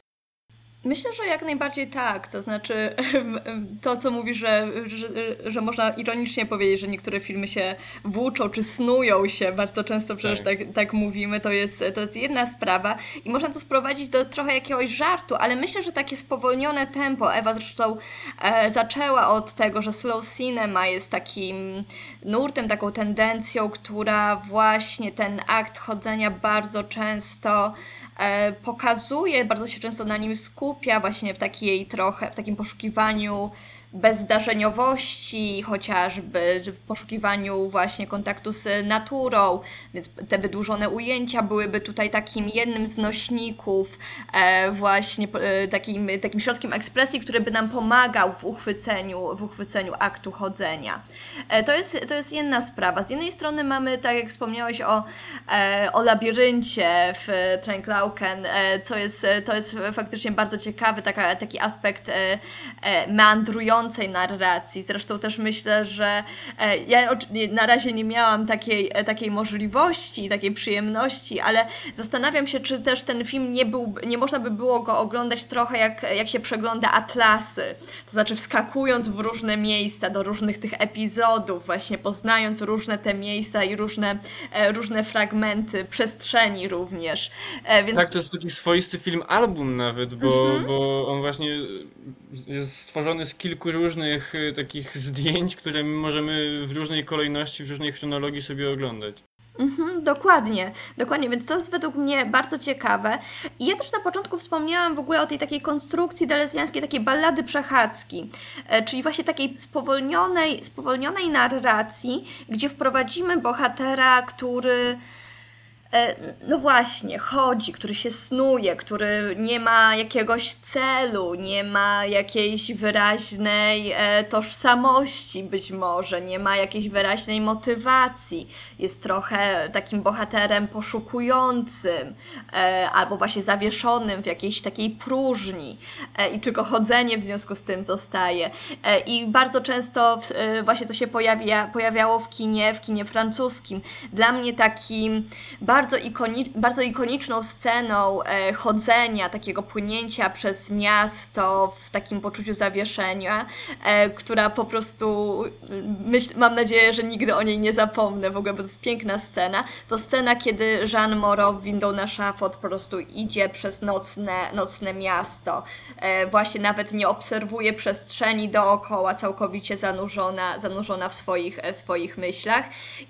Myślę, że jak najbardziej tak. To znaczy, to co mówisz, że, że, że, można ironicznie powiedzieć, że niektóre filmy się włóczą czy snują się, bardzo często przecież tak, tak, tak mówimy, to jest, to jest jedna sprawa i można to sprowadzić do trochę jakiegoś żartu, ale myślę, że takie spowolnione tempo, Ewa zresztą e, zaczęła od tego, że slow cinema jest takim nurtem, taką tendencją, która właśnie ten akt chodzenia bardzo często pokazuje, bardzo się często na nim skupia, właśnie w takiej trochę, w takim poszukiwaniu bezzdarzeniowości, chociażby w poszukiwaniu właśnie kontaktu z naturą, więc te wydłużone ujęcia byłyby tutaj takim jednym z nośników, e, właśnie e, takim, takim środkiem ekspresji, który by nam pomagał w uchwyceniu, w uchwyceniu aktu chodzenia. E, to, jest, to jest jedna sprawa. Z jednej strony mamy, tak jak wspomniałeś o, o labiryncie w Trenklauken, e, co jest, to jest faktycznie bardzo ciekawy taka, taki aspekt e, meandrujący narracji. Zresztą też myślę, że e, ja na razie nie miałam takiej, e, takiej możliwości, takiej przyjemności, ale zastanawiam się, czy też ten film nie był, nie można by było go oglądać trochę jak, jak się przegląda atlasy. To znaczy wskakując w różne miejsca, do różnych tych epizodów, właśnie poznając różne te miejsca i różne, e, różne fragmenty przestrzeni również. Więc... Tak, to jest taki swoisty film album nawet, bo, mhm. bo on właśnie jest stworzony z kilku różnych y, takich zdjęć, które możemy w różnej kolejności, w różnej chronologii sobie oglądać. Mhm, dokładnie, dokładnie, więc to jest według mnie bardzo ciekawe. I ja też na początku wspomniałam w ogóle o tej takiej konstrukcji delezjańskiej, takiej ballady przechadzki, e, czyli właśnie takiej spowolnionej, spowolnionej narracji, gdzie wprowadzimy bohatera, który no właśnie, chodzi, który się snuje, który nie ma jakiegoś celu, nie ma jakiejś wyraźnej e, tożsamości być może, nie ma jakiejś wyraźnej motywacji, jest trochę takim bohaterem poszukującym e, albo właśnie zawieszonym w jakiejś takiej próżni e, i tylko chodzenie w związku z tym zostaje. E, I bardzo często e, właśnie to się pojawia, pojawiało w kinie, w kinie francuskim. Dla mnie takim bardzo, ikoni bardzo ikoniczną sceną e, chodzenia, takiego płynięcia przez miasto w takim poczuciu zawieszenia, e, która po prostu, myśl, mam nadzieję, że nigdy o niej nie zapomnę w ogóle, bo to jest piękna scena. To scena, kiedy Jean Moreau windą na szafot po prostu idzie przez nocne, nocne miasto. E, właśnie nawet nie obserwuje przestrzeni dookoła, całkowicie zanurzona, zanurzona w swoich, e, swoich myślach.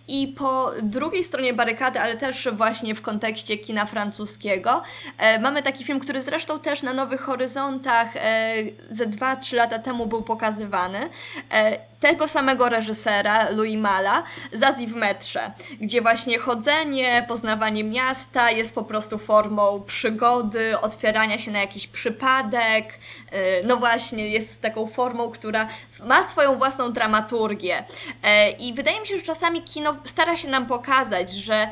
I po drugiej stronie barykady, ale też właśnie w kontekście kina francuskiego, e, mamy taki film, który zresztą też na Nowych Horyzontach e, ze 2-3 lata temu był pokazywany. E, tego samego reżysera, Louis Mala, Zazi w metrze, gdzie właśnie chodzenie, poznawanie miasta jest po prostu formą przygody, otwierania się na jakiś przypadek. No właśnie, jest taką formą, która ma swoją własną dramaturgię. I wydaje mi się, że czasami kino stara się nam pokazać, że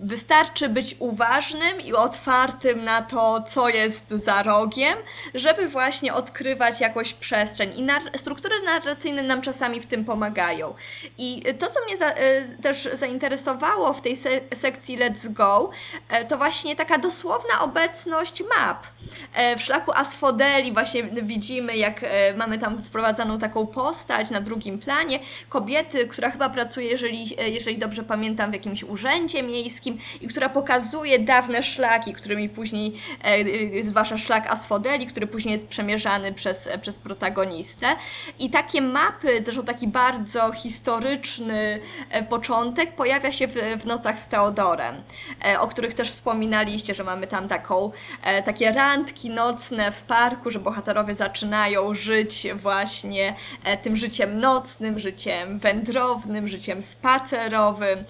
Wystarczy być uważnym i otwartym na to, co jest za rogiem, żeby właśnie odkrywać jakąś przestrzeń. I nar- struktury narracyjne nam czasami w tym pomagają. I to, co mnie za- e, też zainteresowało w tej se- sekcji Let's Go, e, to właśnie taka dosłowna obecność map. E, W szlaku Asfodeli właśnie widzimy, jak mamy tam wprowadzaną taką postać na drugim planie kobiety, która chyba pracuje, jeżeli, jeżeli dobrze pamiętam, w jakimś urzędzie miejskim i która pokazuje dawne szlaki, którymi później, e, e, zwłaszcza szlak Asfodeli, który później jest przemierzany przez, e, przez protagonistę. I takie mapy, zresztą taki bardzo historyczny początek pojawia się w, w Nocach z Teodorem, o których też wspominaliście, że mamy tam taką, takie randki nocne w parku, że bohaterowie zaczynają żyć właśnie tym życiem nocnym, życiem wędrownym, życiem spacerowym,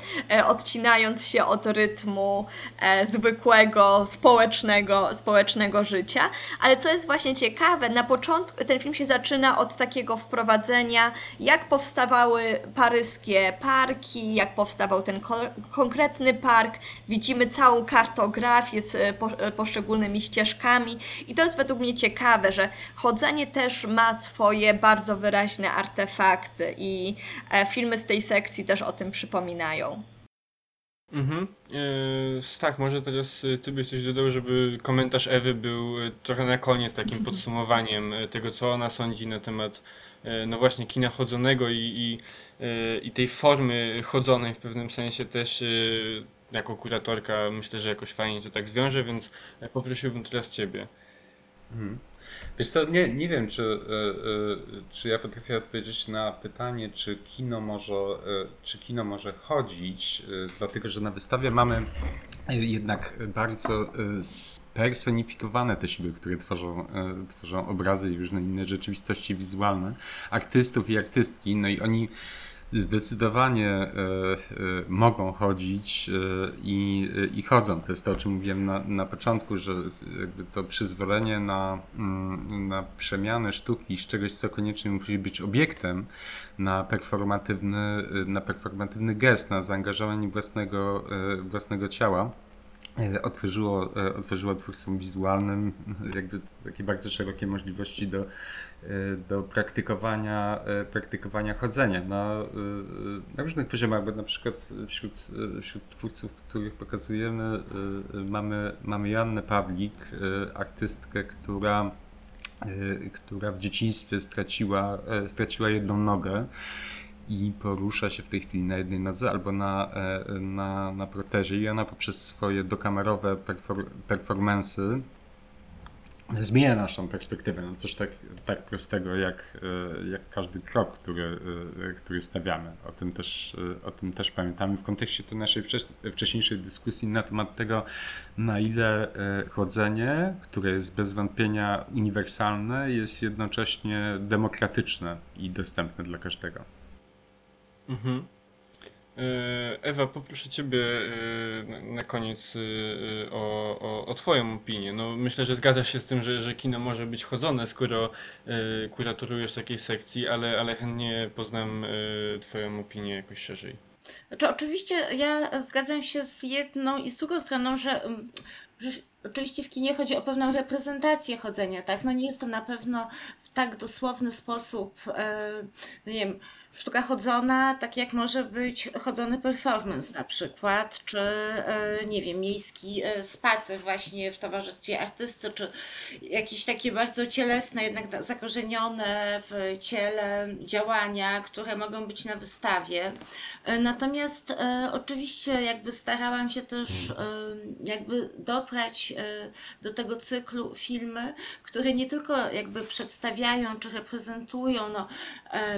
odcinając się od rytmu e, zwykłego, społecznego, społecznego życia. Ale co jest właśnie ciekawe, na początku ten film się zaczyna od takiego wprowadzenia, jak powstawały paryskie parki, jak powstawał ten ko- konkretny park. Widzimy całą kartografię z e, po, e, poszczególnymi ścieżkami i to jest według mnie ciekawe, że chodzenie też ma swoje bardzo wyraźne artefakty i e, filmy z tej sekcji też o tym przypominają. Mhm. Yy, tak, może teraz y, ty byś coś dodał, żeby komentarz Ewy był y, trochę na koniec takim podsumowaniem tego, co ona sądzi na temat no właśnie kina chodzonego i, i, i tej formy chodzonej w pewnym sensie też jako kuratorka myślę, że jakoś fajnie to tak zwiąże, więc poprosiłbym teraz ciebie. Mhm. Wiesz co, nie, nie wiem, czy, e, e, czy ja potrafię odpowiedzieć na pytanie, czy kino może, e, czy kino może chodzić, dlatego że na wystawie mamy jednak bardzo spersonifikowane te siły, które tworzą, tworzą obrazy i różne inne rzeczywistości wizualne, artystów i artystki, no i oni zdecydowanie e, e, mogą chodzić e, i, i chodzą. To jest to, o czym mówiłem na, na początku, że jakby to przyzwolenie na, mm, na przemianę sztuki z czegoś, co koniecznie musi być obiektem, na performatywny, na performatywny gest, na zaangażowanie własnego, własnego ciała otworzyło, otworzyło twórcom wizualnym jakby takie bardzo szerokie możliwości do, do praktykowania, e, praktykowania chodzenia. Na, e, na różnych poziomach, bo na przykład wśród, wśród twórców, których pokazujemy, mamy, mamy Joannę Pawlik, artystkę, która, która w dzieciństwie straciła, straciła jedną nogę i porusza się w tej chwili na jednej nodze albo na, na, na protezie. I ona poprzez swoje dokamerowe perfor performance'y zmienia naszą perspektywę na coś tak, tak prostego jak, e, jak każdy krok, który, e, który stawiamy. O tym, też, e, o tym też pamiętamy w kontekście tej naszej wcześ- wcześniejszej dyskusji na temat tego, na ile chodzenie, które jest bez wątpienia uniwersalne, jest jednocześnie demokratyczne i dostępne dla każdego. Mhm. E, Ewa, poproszę Ciebie e, na koniec e, o, o, o Twoją opinię. No, myślę, że zgadzasz się z tym, że, że kino może być chodzone, skoro kuratorujesz takiej sekcji, ale, ale chętnie poznam Twoją opinię jakoś szerzej. Znaczy, oczywiście ja zgadzam się z jedną i z drugą stroną, że, mm, że oczywiście w kinie chodzi o pewną reprezentację chodzenia, tak? No nie jest to na pewno w tak dosłowny sposób, no nie wiem, sztuka chodzona, tak jak może być chodzony performance na przykład, czy e, nie wiem, miejski e, spacer właśnie w towarzystwie artysty, czy jakieś takie bardzo cielesne, jednak zakorzenione w ciele działania, które mogą być na wystawie. E, natomiast oczywiście jakby starałam się też jakby doprać do tego cyklu filmy, które nie tylko jakby przedstawiają czy reprezentują no,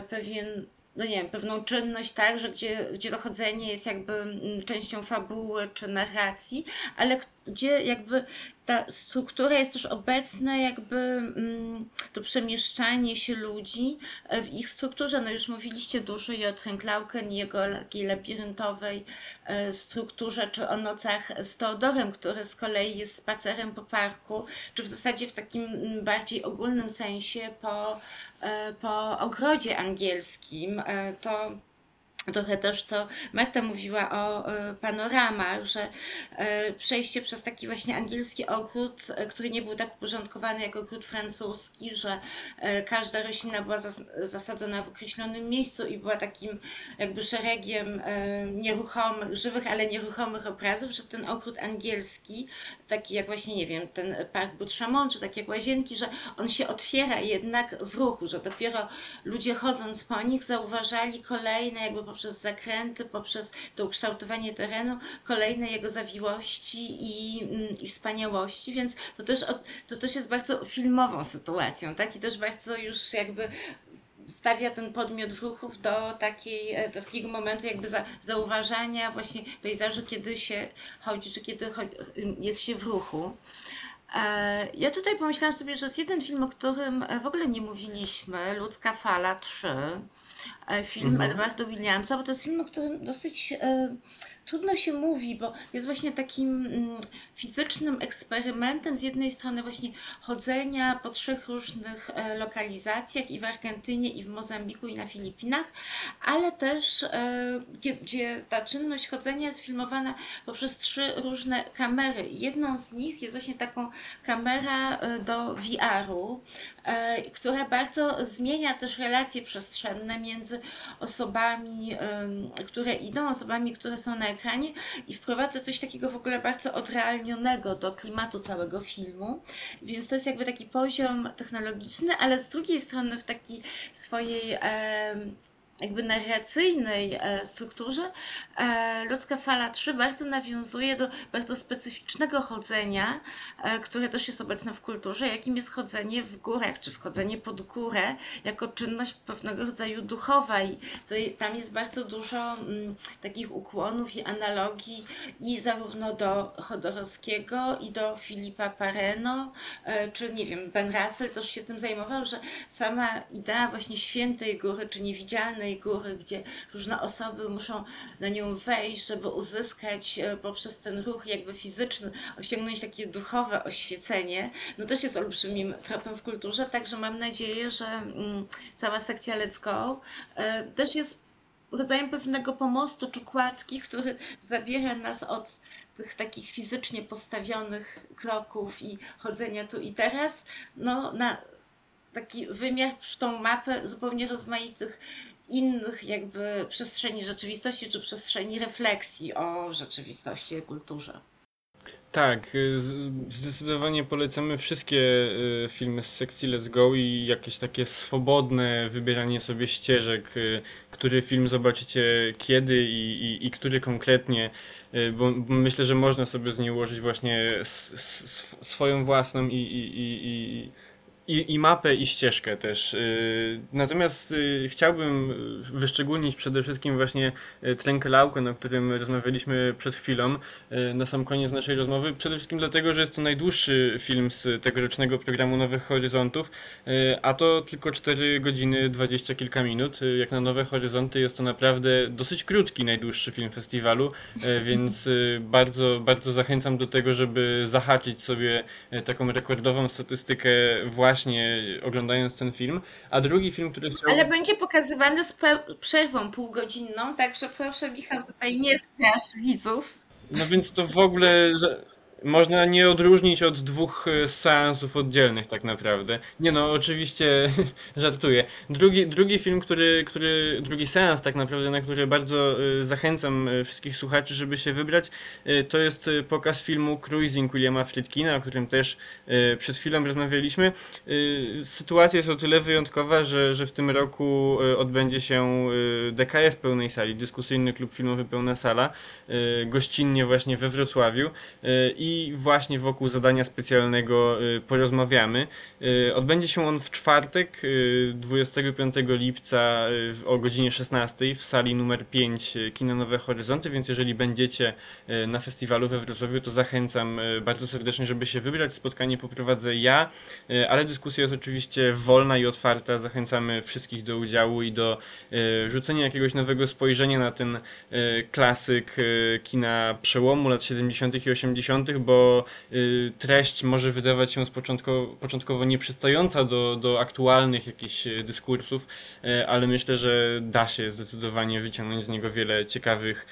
pewien no nie wiem, pewną czynność, tak, że gdzie, gdzie dochodzenie jest jakby mm, częścią fabuły czy narracji, ale gdzie jakby ta struktura jest też obecna, jakby mm, to przemieszczanie się ludzi e, w ich strukturze. No już mówiliście dużo i o Trenklauken i jego takiej labiryntowej e, strukturze, czy o nocach z Teodorem, który z kolei jest spacerem po parku, czy w zasadzie w takim mm, bardziej ogólnym sensie po, e, po ogrodzie angielskim. To trochę też, co Marta mówiła o e, panoramach, że e, przejście przez taki właśnie angielski ogród, e, który nie był tak uporządkowany jak ogród francuski, że każda roślina była zasadzona w określonym miejscu i była takim jakby szeregiem nieruchomych, żywych, ale nieruchomych obrazów, że ten ogród angielski, taki jak właśnie, nie wiem, ten park Butrzamon, czy takie jak łazienki, że on się otwiera jednak w ruchu, że dopiero ludzie chodząc po nich zauważali kolejne jakby poprzez zakręty, poprzez to ukształtowanie terenu, kolejne jego zawiłości i, mm, i wspaniałości, więc to też, to też jest bardzo filmową sytuacją, tak? I też bardzo już jakby stawia ten podmiot w ruchów do, takiej, e, do takiego momentu jakby za, zauważania właśnie pejzażu, kiedy się chodzi, czy kiedy jest się w ruchu. E, ja tutaj pomyślałam sobie, że jest jeden film, o którym w ogóle nie mówiliśmy, Ludzka Fala 3. E, film mhm. Edwarda Williamsa, bo to jest film, o którym dosyć e, trudno się mówi, bo jest właśnie takim mm, fizycznym eksperymentem z jednej strony właśnie chodzenia po trzech różnych e, lokalizacjach i w Argentynie, i w Mozambiku, i na Filipinach, ale też e, gdzie ta czynność chodzenia jest filmowana poprzez trzy różne kamery. Jedną z nich jest właśnie taką kamera e, do VR-u, która bardzo zmienia też relacje przestrzenne między osobami, które idą, osobami, które są na i wprowadza coś takiego w ogóle bardzo odrealnionego do klimatu całego filmu. Więc to jest jakby taki poziom technologiczny, ale z drugiej strony w takiej swojej. Jakby narracyjnej e, strukturze e, ludzka fala 3 bardzo nawiązuje do bardzo specyficznego chodzenia, e, które też jest obecne w kulturze, jakim jest chodzenie w górach, czy wchodzenie pod górę, jako czynność pewnego rodzaju duchowa. I to, tam jest bardzo dużo mm, takich ukłonów i analogii i zarówno do Chodorowskiego i do Filipa Pareno, czy nie wiem, Ben Russell też się tym zajmował, że sama idea właśnie świętej góry, czy niewidzialnej góry, gdzie różne osoby muszą na nią wejść, żeby uzyskać e, poprzez ten ruch jakby fizyczny, osiągnąć takie duchowe oświecenie, no też jest olbrzymim tropem w kulturze, także mam nadzieję, że mm, cała sekcja Let's Go e, też jest rodzajem pewnego pomostu czy kładki, który zabiera nas od tych takich fizycznie postawionych kroków i chodzenia tu i teraz, no na taki wymiar, tą mapę zupełnie rozmaitych innych jakby przestrzeni rzeczywistości, czy przestrzeni refleksji o rzeczywistości i kulturze. Tak, y, zdecydowanie polecamy wszystkie y, filmy z sekcji Let's Go i jakieś takie swobodne wybieranie sobie ścieżek, y, który film zobaczycie kiedy i, i, i który konkretnie, bo myślę, że można sobie z niej ułożyć właśnie swoją własną i, i, i I, I mapę, i ścieżkę też. Y, Natomiast y, chciałbym wyszczególnić przede wszystkim właśnie y, Trękelauken, o którym rozmawialiśmy przed chwilą, na sam koniec naszej rozmowy. Przede wszystkim dlatego, że jest to najdłuższy film z tegorocznego programu Nowych Horyzontów, a to tylko 4 godziny 20 kilka minut. Jak na Nowe Horyzonty jest to naprawdę dosyć krótki najdłuższy film festiwalu, więc bardzo, bardzo zachęcam do tego, żeby zahaczyć sobie taką rekordową statystykę właśnie oglądając ten film. A drugi film, który. Ale będzie pokazywany z przerwą półgodzinną, także proszę Michał tutaj nie strasz widzów. No więc to w ogóle że można nie odróżnić od dwóch e, seansów oddzielnych tak naprawdę. Nie no, oczywiście żartuję. Drugi, drugi film, który, który, drugi seans tak naprawdę, na który bardzo e, zachęcam e, wszystkich słuchaczy, żeby się wybrać, to jest pokaz filmu Cruising Williama Friedkina, o którym też przed chwilą rozmawialiśmy. Sytuacja jest o tyle wyjątkowa, że, że w tym roku odbędzie się DKF pełnej sali, dyskusyjny klub filmowy Pełna Sala, gościnnie właśnie we Wrocławiu e, i właśnie wokół zadania specjalnego e, porozmawiamy. E, Odbędzie się on w czwartek, e, 25 lipca e, w- o godzinie 16 w sali numer 5 e, Kino Nowe Horyzonty, więc jeżeli będziecie na festiwalu we Wrocławiu, to zachęcam bardzo serdecznie, żeby się wybrać. Spotkanie poprowadzę ja, ale dyskusja jest oczywiście wolna i otwarta. Zachęcamy wszystkich do udziału i do rzucenia jakiegoś nowego spojrzenia na ten klasyk kina przełomu lat 70. i 80., bo y, treść może wydawać się początkowo nieprzystająca do, do aktualnych jakichś e, dyskursów, e, ale myślę, że da się zdecydowanie wyciągnąć z niego wiele ciekawych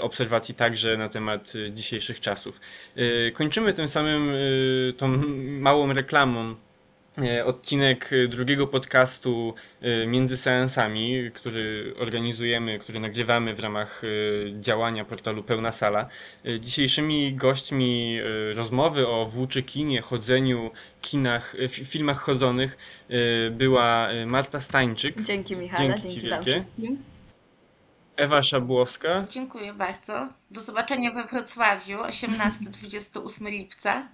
obserwacji także na temat dzisiejszych czasów. Kończymy tym samym tą małą reklamą odcinek e, drugiego podcastu e, między seansami, który organizujemy, który nagrywamy w ramach e, działania portalu Pełna Sala. E, Dzisiejszymi gośćmi e, rozmowy o włóczy kinie, chodzeniu, kinach, e, fi- filmach chodzonych e, była e, Marta Stańczyk, Dzięki Michale, Dzięki dzięki, wam wszystkim. Ewa Szabłowska Dziękuję bardzo. Do zobaczenia we Wrocławiu 18-28 lipca.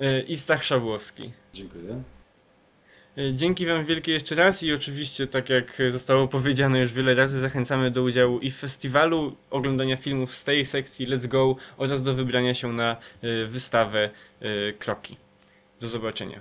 E, i Stach Szabłowski. Dziękuję. E, Dzięki Wam wielkie jeszcze raz i oczywiście, tak jak zostało powiedziane już wiele razy, zachęcamy do udziału i w festiwalu, oglądania filmów z tej sekcji Let's Go oraz do wybrania się na e, wystawę Kroki. Do zobaczenia.